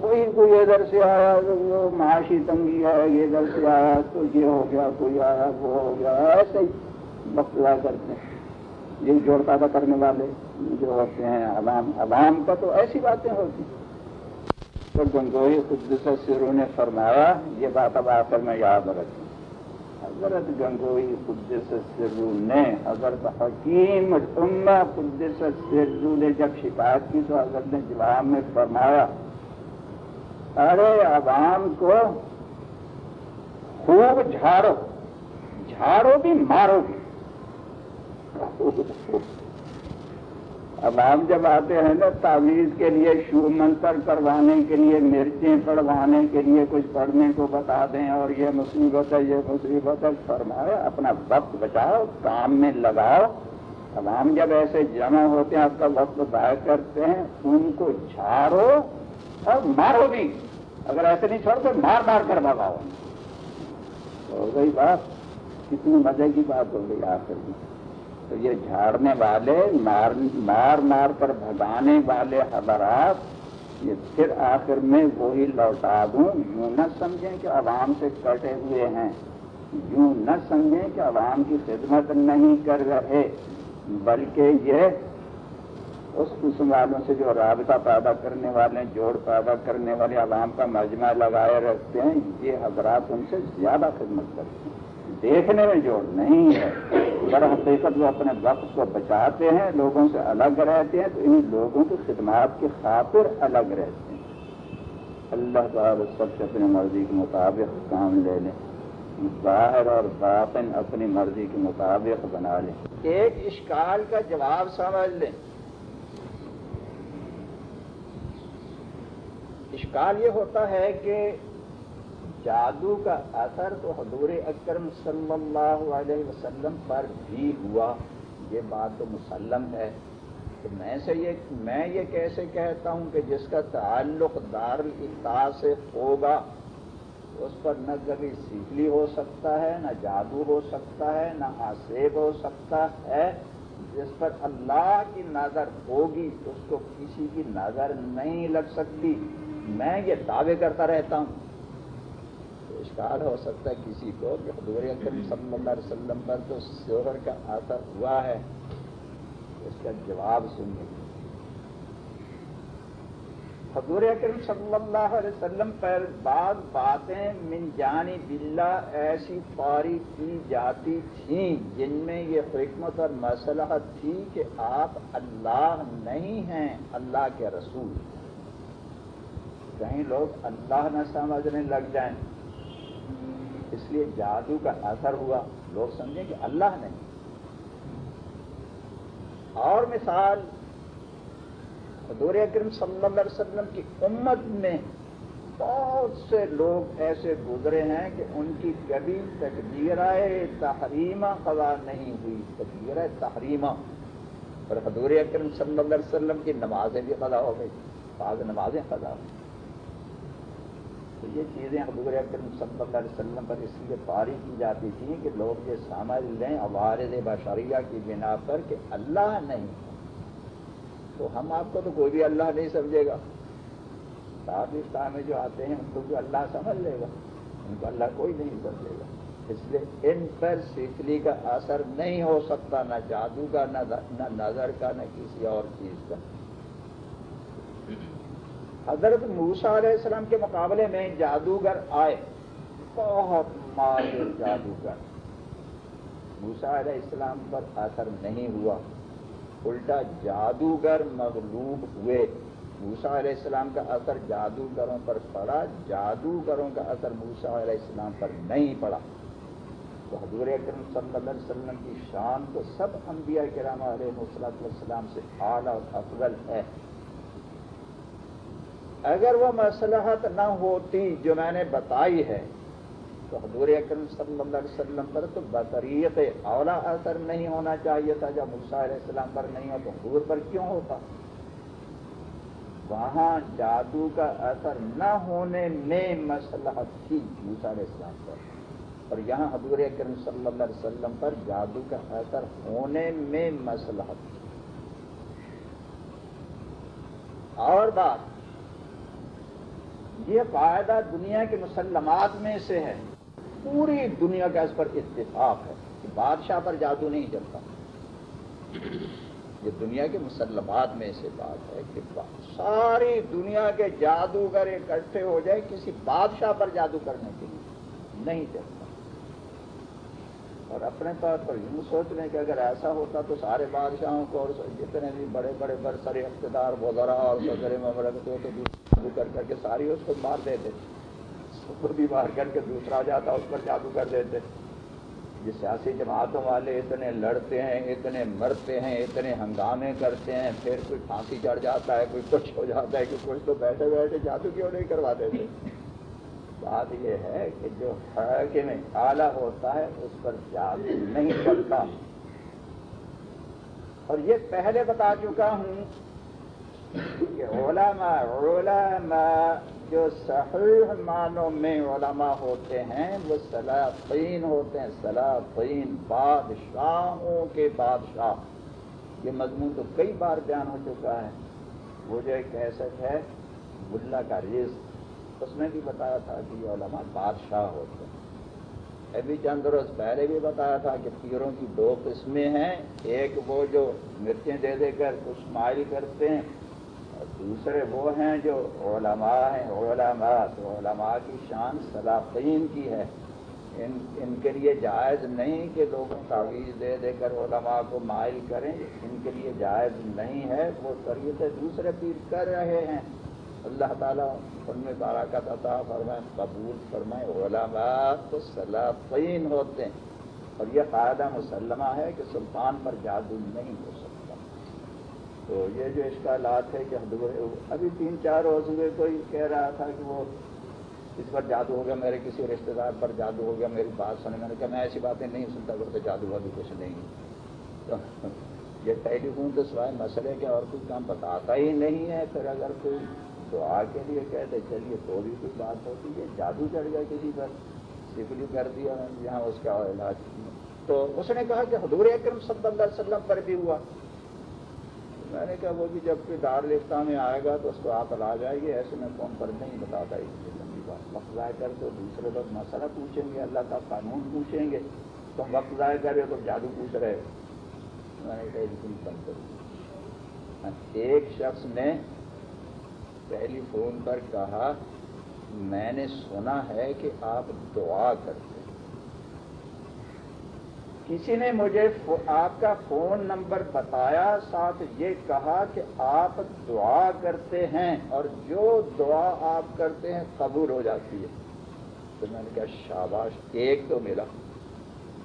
S1: وہی کوئی ادھر سے آیا وہ معاشی تنگی ہے یہ ادھر سے آیا، تو یہ ہو گیا کوئی آیا، وہ ہو گیا، ایسے ہی بخلا کرتے ہیں۔ یہ جوڑ پیدا کرنے والے جو ہوتے ہیں، عوام عوام کا تو ایسی باتیں ہوتی تو گنگوئی قدس سرو نے فرمایا، یہ بات اب آ کر میں یاد رکھوں حضرت گنگوئی قدس سرو نے حضرت حکیم قدس سرو نے جب شکایت کی، تو حضرت نے جواب میں فرمایا ارے عوام کو خوب جھاڑو۔ جھاڑو بھی مارو بھی۔ عوام جب آتے ہیں نا تعویذ کے لیے شو منتر کروانے کے لیے، مرچیں پڑھوانے کے لیے کچھ پڑھنے کو بتا دیں اور یہ مصیبت ہے، یہ مصیبت ہے، فرمایا، اپنا وقت بچاؤ، کام میں لگاؤ۔ عوام جب ایسے جمع ہوتے ہیں، آپ کا وقت ضائع کرتے ہیں، ان کو جھاڑو۔ اور مارو بھی اگر ایسے نہیں چھوڑ تو مار مار کر بھگاؤ ہو گئی بات، کتنی مزے کی بات ہو گئی آخر میں۔ تو یہ جھاڑنے والے، مار مار مار کر بھگانے والے حضرات، یہ پھر آخر میں وہی لوٹا دوں۔ یوں نہ سمجھیں کہ عوام سے کٹے ہوئے ہیں۔ یوں نہ سمجھیں کہ عوام کی خدمت نہیں کر رہے۔ بلکہ یہ اس قسم والوں سے جو رابطہ پیدا کرنے والے، جوڑ پیدا کرنے والے، عوام کا مجمع لگائے رکھتے ہیں، یہ حضرات ان سے زیادہ خدمت کرتے ہیں۔ دیکھنے میں جوڑ نہیں ہے۔ در حقیقت وہ اپنے وقت کو بچاتے ہیں، لوگوں سے الگ رہتے ہیں، تو ان لوگوں کی خدمات کی خاطر الگ رہتے ہیں۔ اللہ تعالی سب سے اپنی مرضی کے مطابق کام لے لیں باہر اور باطن اپنی مرضی کے مطابق بنا لیں ایک اشکال کا جواب سمجھ لیں۔ اشکال یہ ہوتا ہے کہ جادو کا اثر تو حضور اکرم صلی اللہ علیہ وسلم پر بھی ہوا۔ یہ بات تو مسلم ہے۔ تو میں سے یہ میں یہ کیسے کہتا ہوں کہ جس کا تعلق دار الفاع سے ہوگا، اس پر نہ کبھی سیکلی ہو سکتا ہے، نہ جادو ہو سکتا ہے، نہ آسیب ہو سکتا ہے۔ جس پر اللہ کی نظر ہوگی، اس کو کسی کی نظر نہیں لگ سکتی۔ میں یہ دعوے کرتا رہتا ہوں۔ تو اشکال ہو سکتا ہے کسی کو کہ حضور اکرم صلی اللہ علیہ وسلم پر تو شوہر کا اثر ہوا ہے۔ اس کا جواب سنیے۔ حضور اکرم صلی اللہ علیہ وسلم پر بعض باتیں من جانی بلا ایسی پاری کی جاتی تھیں جن میں یہ حکمت اور مسئلہ تھی کہ آپ اللہ نہیں ہیں، اللہ کے رسول۔ کہیں لوگ اللہ نہ سمجھنے لگ جائیں۔ اس لیے جادو کا اثر ہوا۔ لوگ سمجھیں کہ اللہ نہیں۔ اور مثال، حضور اکرم صلی اللہ علیہ وسلم کی امت میں بہت سے لوگ ایسے گزرے ہیں کہ ان کی کبھی تقبیرہ تحریمہ خدا نہیں ہوئی۔ تقبیرہ تحریمہ۔ اور حضور اکرم صلی اللہ علیہ وسلم کی نمازیں بھی خدا ہو گئی۔ بعض نمازیں خدا ہو تو یہ چیزیں حضور اکرم صلی اللہ علیہ وسلم پر اس لیے پاری کی جاتی تھیں کہ لوگ یہ سمجھ لیں عوارض بشریہ کی بنا پر کہ اللہ نہیں تو ہم آپ کو تو کوئی بھی اللہ نہیں سمجھے گا۔ پاکستان میں جو آتے ہیں ان کو جو اللہ سمجھ لے گا۔ ان کو اللہ کوئی نہیں سمجھے گا۔ اس لیے ان پر سیکلی کا اثر نہیں ہو سکتا، نہ جادو کا نہ نظر کا، نہ کسی اور چیز کا۔ حضرت موسا علیہ السلام کے مقابلے میں جادوگر آئے۔ بہت ماہر جادوگر۔ موسا علیہ السلام پر اثر نہیں ہوا۔ الٹا جادوگر مغلوب ہوئے۔ موسا علیہ السلام کا اثر جادوگروں پر پڑا۔ جادوگروں کا اثر موسا علیہ السلام پر نہیں پڑا۔ تو حضور اکرم صلی اللہ علیہ وسلم کی شان تو سب انبیاء کرام علیہ وسلط والسلام سے اعلیٰ اور افضل ہے۔ اگر وہ مسلحت نہ ہوتی جو میں نے بتائی ہے، تو حضور اکرم صلی اللہ علیہ وسلم پر تو بطریت اولا اثر نہیں ہونا چاہیے تھا۔ جب علیہ السلام پر نہیں ہو تو حضور پر کیوں ہوتا؟ وہاں جادو کا اثر نہ ہونے میں مسلحت تھی موسا علیہ السلام پر۔ اور یہاں حضور اکرم صلی اللہ علیہ وسلم پر جادو کا اثر ہونے میں مسلحت تھی۔ اور بات یہ فائدہ دنیا کے مسلمات میں سے ہے۔ پوری دنیا کا اس پر اتفاق ہے کہ بادشاہ پر جادو نہیں چلتا یہ دنیا کے مسلمات میں سے بات ہے کہ ساری دنیا کے جادوگر اکٹھے ہو جائے کسی بادشاہ پر جادو کرنے کے لیے۔ نہیں چلتا اور اپنے طور پر یوں سوچ لیں کہ اگر ایسا ہوتا تو سارے بادشاہوں کو اور جتنے بھی بڑے بڑے برسر اقتدار وزرا اور وزر مملکت ہو تو جادو کر کر کے ساری اس کو مار دیتے اس کو بھی مار کر کے دوسرا جاتا، اس پر جادو کر دیتے۔ یہ سیاسی جماعتوں والے اتنے لڑتے ہیں، اتنے مرتے ہیں، اتنے ہنگامے کرتے ہیں، پھر کوئی پھانسی چڑھ جاتا ہے، کوئی کچھ ہو جاتا ہے کہ کچھ تو بیٹھے بیٹھے جادو کیوں نہیں کرواتے تھے؟ بات یہ ہے کہ جو حاکم اعلیٰ ہوتا ہے، اس پر جادو نہیں چلتا۔ اور یہ پہلے بتا چکا ہوں کہ علماء علماء جو صحیح معنوں میں علماء ہوتے ہیں وہ سلاطین ہوتے ہیں، سلاطین، بادشاہوں کے بادشاہ۔ یہ مضمون تو کئی بار بیان ہو چکا ہے۔ وہ جو ایک ایسٹ ہے بلا کا رزق۔ اس میں بھی بتایا تھا کہ یہ علماء بادشاہ ہوتے ہیں۔ ابھی چند روز پہلے بھی بتایا تھا کہ پیروں کی دو قسمیں ہیں۔ ایک وہ جو مرچیں دے دے کر کچھ مائل کرتے ہیں دوسرے وہ ہیں جو علماء ہیں، علماء، تو علماء کی شان صلاحین کی ہے۔ ان ان کے لیے جائز نہیں کہ لوگ تعویذ دے دے کر علماء کو مائل کریں۔ ان کے لیے جائز نہیں ہے۔ وہ طریقے سے دوسرے پیر کر رہے ہیں۔ اللہ تعالیٰ ان میں باراکت عطا فرمائے، قبول فرمائے۔ علماء تو صلاحین ہوتے ہیں۔ اور یہ قاعدہ مسلمہ ہے کہ سلطان پر جادو نہیں ہو سکتا۔ تو یہ جو اشکالات ہے کہ ابھی تین چار روز ہوئے کوئی کہہ رہا تھا کہ وہ اس پر جادو ہو گیا، میرے کسی رشتے دار پر جادو ہو گیا، میری بات سنے میں نے کہا، میں ایسی باتیں نہیں سنتا کرتے جادو وادو کچھ نہیں تو یہ ٹیلی فون تو سوائے مسئلے کے اور کوئی کام بتاتا ہی نہیں ہے۔ پھر اگر کوئی دعا کے لیے کہتے چلیے، تو بھی کوئی بات ہوتی ہے۔ جادو چڑھ گیا کسی پر سفلی کر دیا، یہاں اس کا علاج۔ تو اس نے کہا کہ حضور اکرم صلی اللہ علیہ وسلم پر بھی ہوا۔ میں نے کہا وہ بھی جب کوئی دار لفتہ میں آئے گا تو اس کو آپ لا جائیے ایسے میں فون پر نہیں بتاتا اس لیے لمبی بات۔ وقت ضائع کر تو دوسرے لوگ مسئلہ پوچھیں گے، اللہ کا قانون پوچھیں گے۔ تم وقت ضائع کر رہے ہو تو جادو پوچھ رہے میں نے کہا بالکل بند کر ایک شخص نے پہلی فون پر کہا، میں نے سنا ہے کہ آپ دعا کرتے کسی نے مجھے آپ کا فون نمبر بتایا، ساتھ یہ کہا کہ آپ دعا کرتے ہیں اور جو دعا آپ کرتے ہیں قبول ہو جاتی ہے۔ تو میں نے کہا، شاباش، ایک تو ملا۔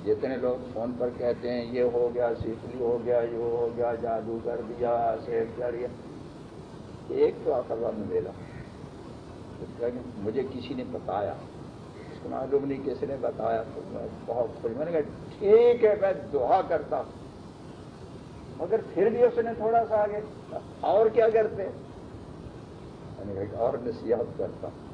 S1: جتنے لوگ فون پر کہتے ہیں، یہ ہو گیا، سیفلی ہو گیا، یہ ہو گیا، جادو کر دیا، سیف کر دیا۔ ایک تو آخر میں ملا۔ مجھے کسی نے بتایا۔ اس کو معلوم نہیں کسی نے بتایا تو میں بہت خوش میں نے کہا، ٹھیک ہے، میں دعا کرتا ہوں۔ مگر پھر بھی اس نے تھوڑا سا آگے اور کیا کرتے؟ میں نے کہا اور نصیحت کرتا ہوں۔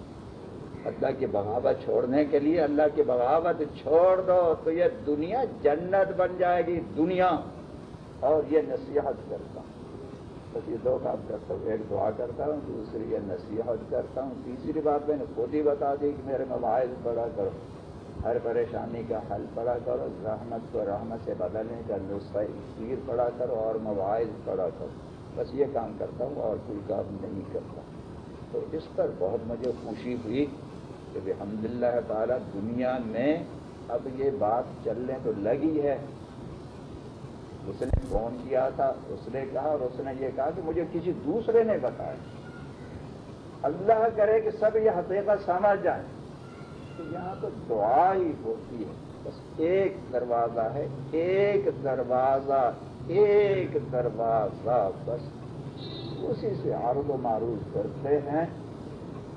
S1: اللہ کی بغاوت چھوڑنے کے لیے، اللہ کی بغاوت چھوڑ دو تو یہ دنیا جنت بن جائے گی، دنیا۔ اور یہ نصیحت کرتا ہوں۔ بس یہ دو کام کرتا ہوں ایک دعا کرتا ہوں، دوسری یہ نصیحت کرتا ہوں، تیسری بات میں نے خود ہی بتا دی کہ میرے مواعظ پڑا کرو۔ ہر پریشانی کا حل پڑا کرو، رحمت کو رحمت سے بدلنے کا نسخہ پیر پڑا کرو اور مواعظ پڑا کرو۔ بس یہ کام کرتا ہوں اور کوئی کام نہیں کرتا۔ تو اس پر بہت مجھے خوشی ہوئی کہ الحمد للہ تعالیٰ دنیا میں اب یہ بات چلنے تو لگی ہے۔ اس نے فون کیا تھا، اس نے کہا اور اس نے یہ کہا کہ مجھے کسی دوسرے نے بتایا۔ اللہ کرے کہ سب یہ حقیقت سمجھ جائیں۔ یہاں تو دعا ہی ہوتی ہے۔ بس ایک دروازہ ہے، ایک دروازہ ایک دروازہ، بس اسی سے عرض و معروف کرتے ہیں۔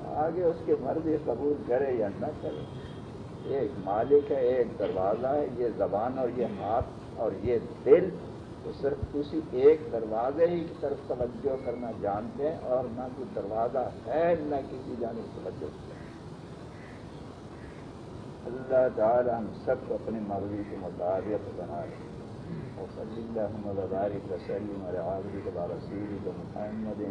S1: آگے اس کے مرضی قبول کرے یا نہ کرے۔ ایک مالک ہے، ایک دروازہ ہے، یہ زبان اور یہ ہاتھ اور یہ دل تو صرف اسی ایک دروازے ہی کی طرف توجہ کرنا جانتے ہیں اور نہ کوئی دروازہ ہے، نہ کسی جانب توجہ اللہ تعالی ہم سب کو اپنی مرضی کے مطابق بنا لیں اور صلی اللہ محمد وسلم علی عابد کے بارہ محمد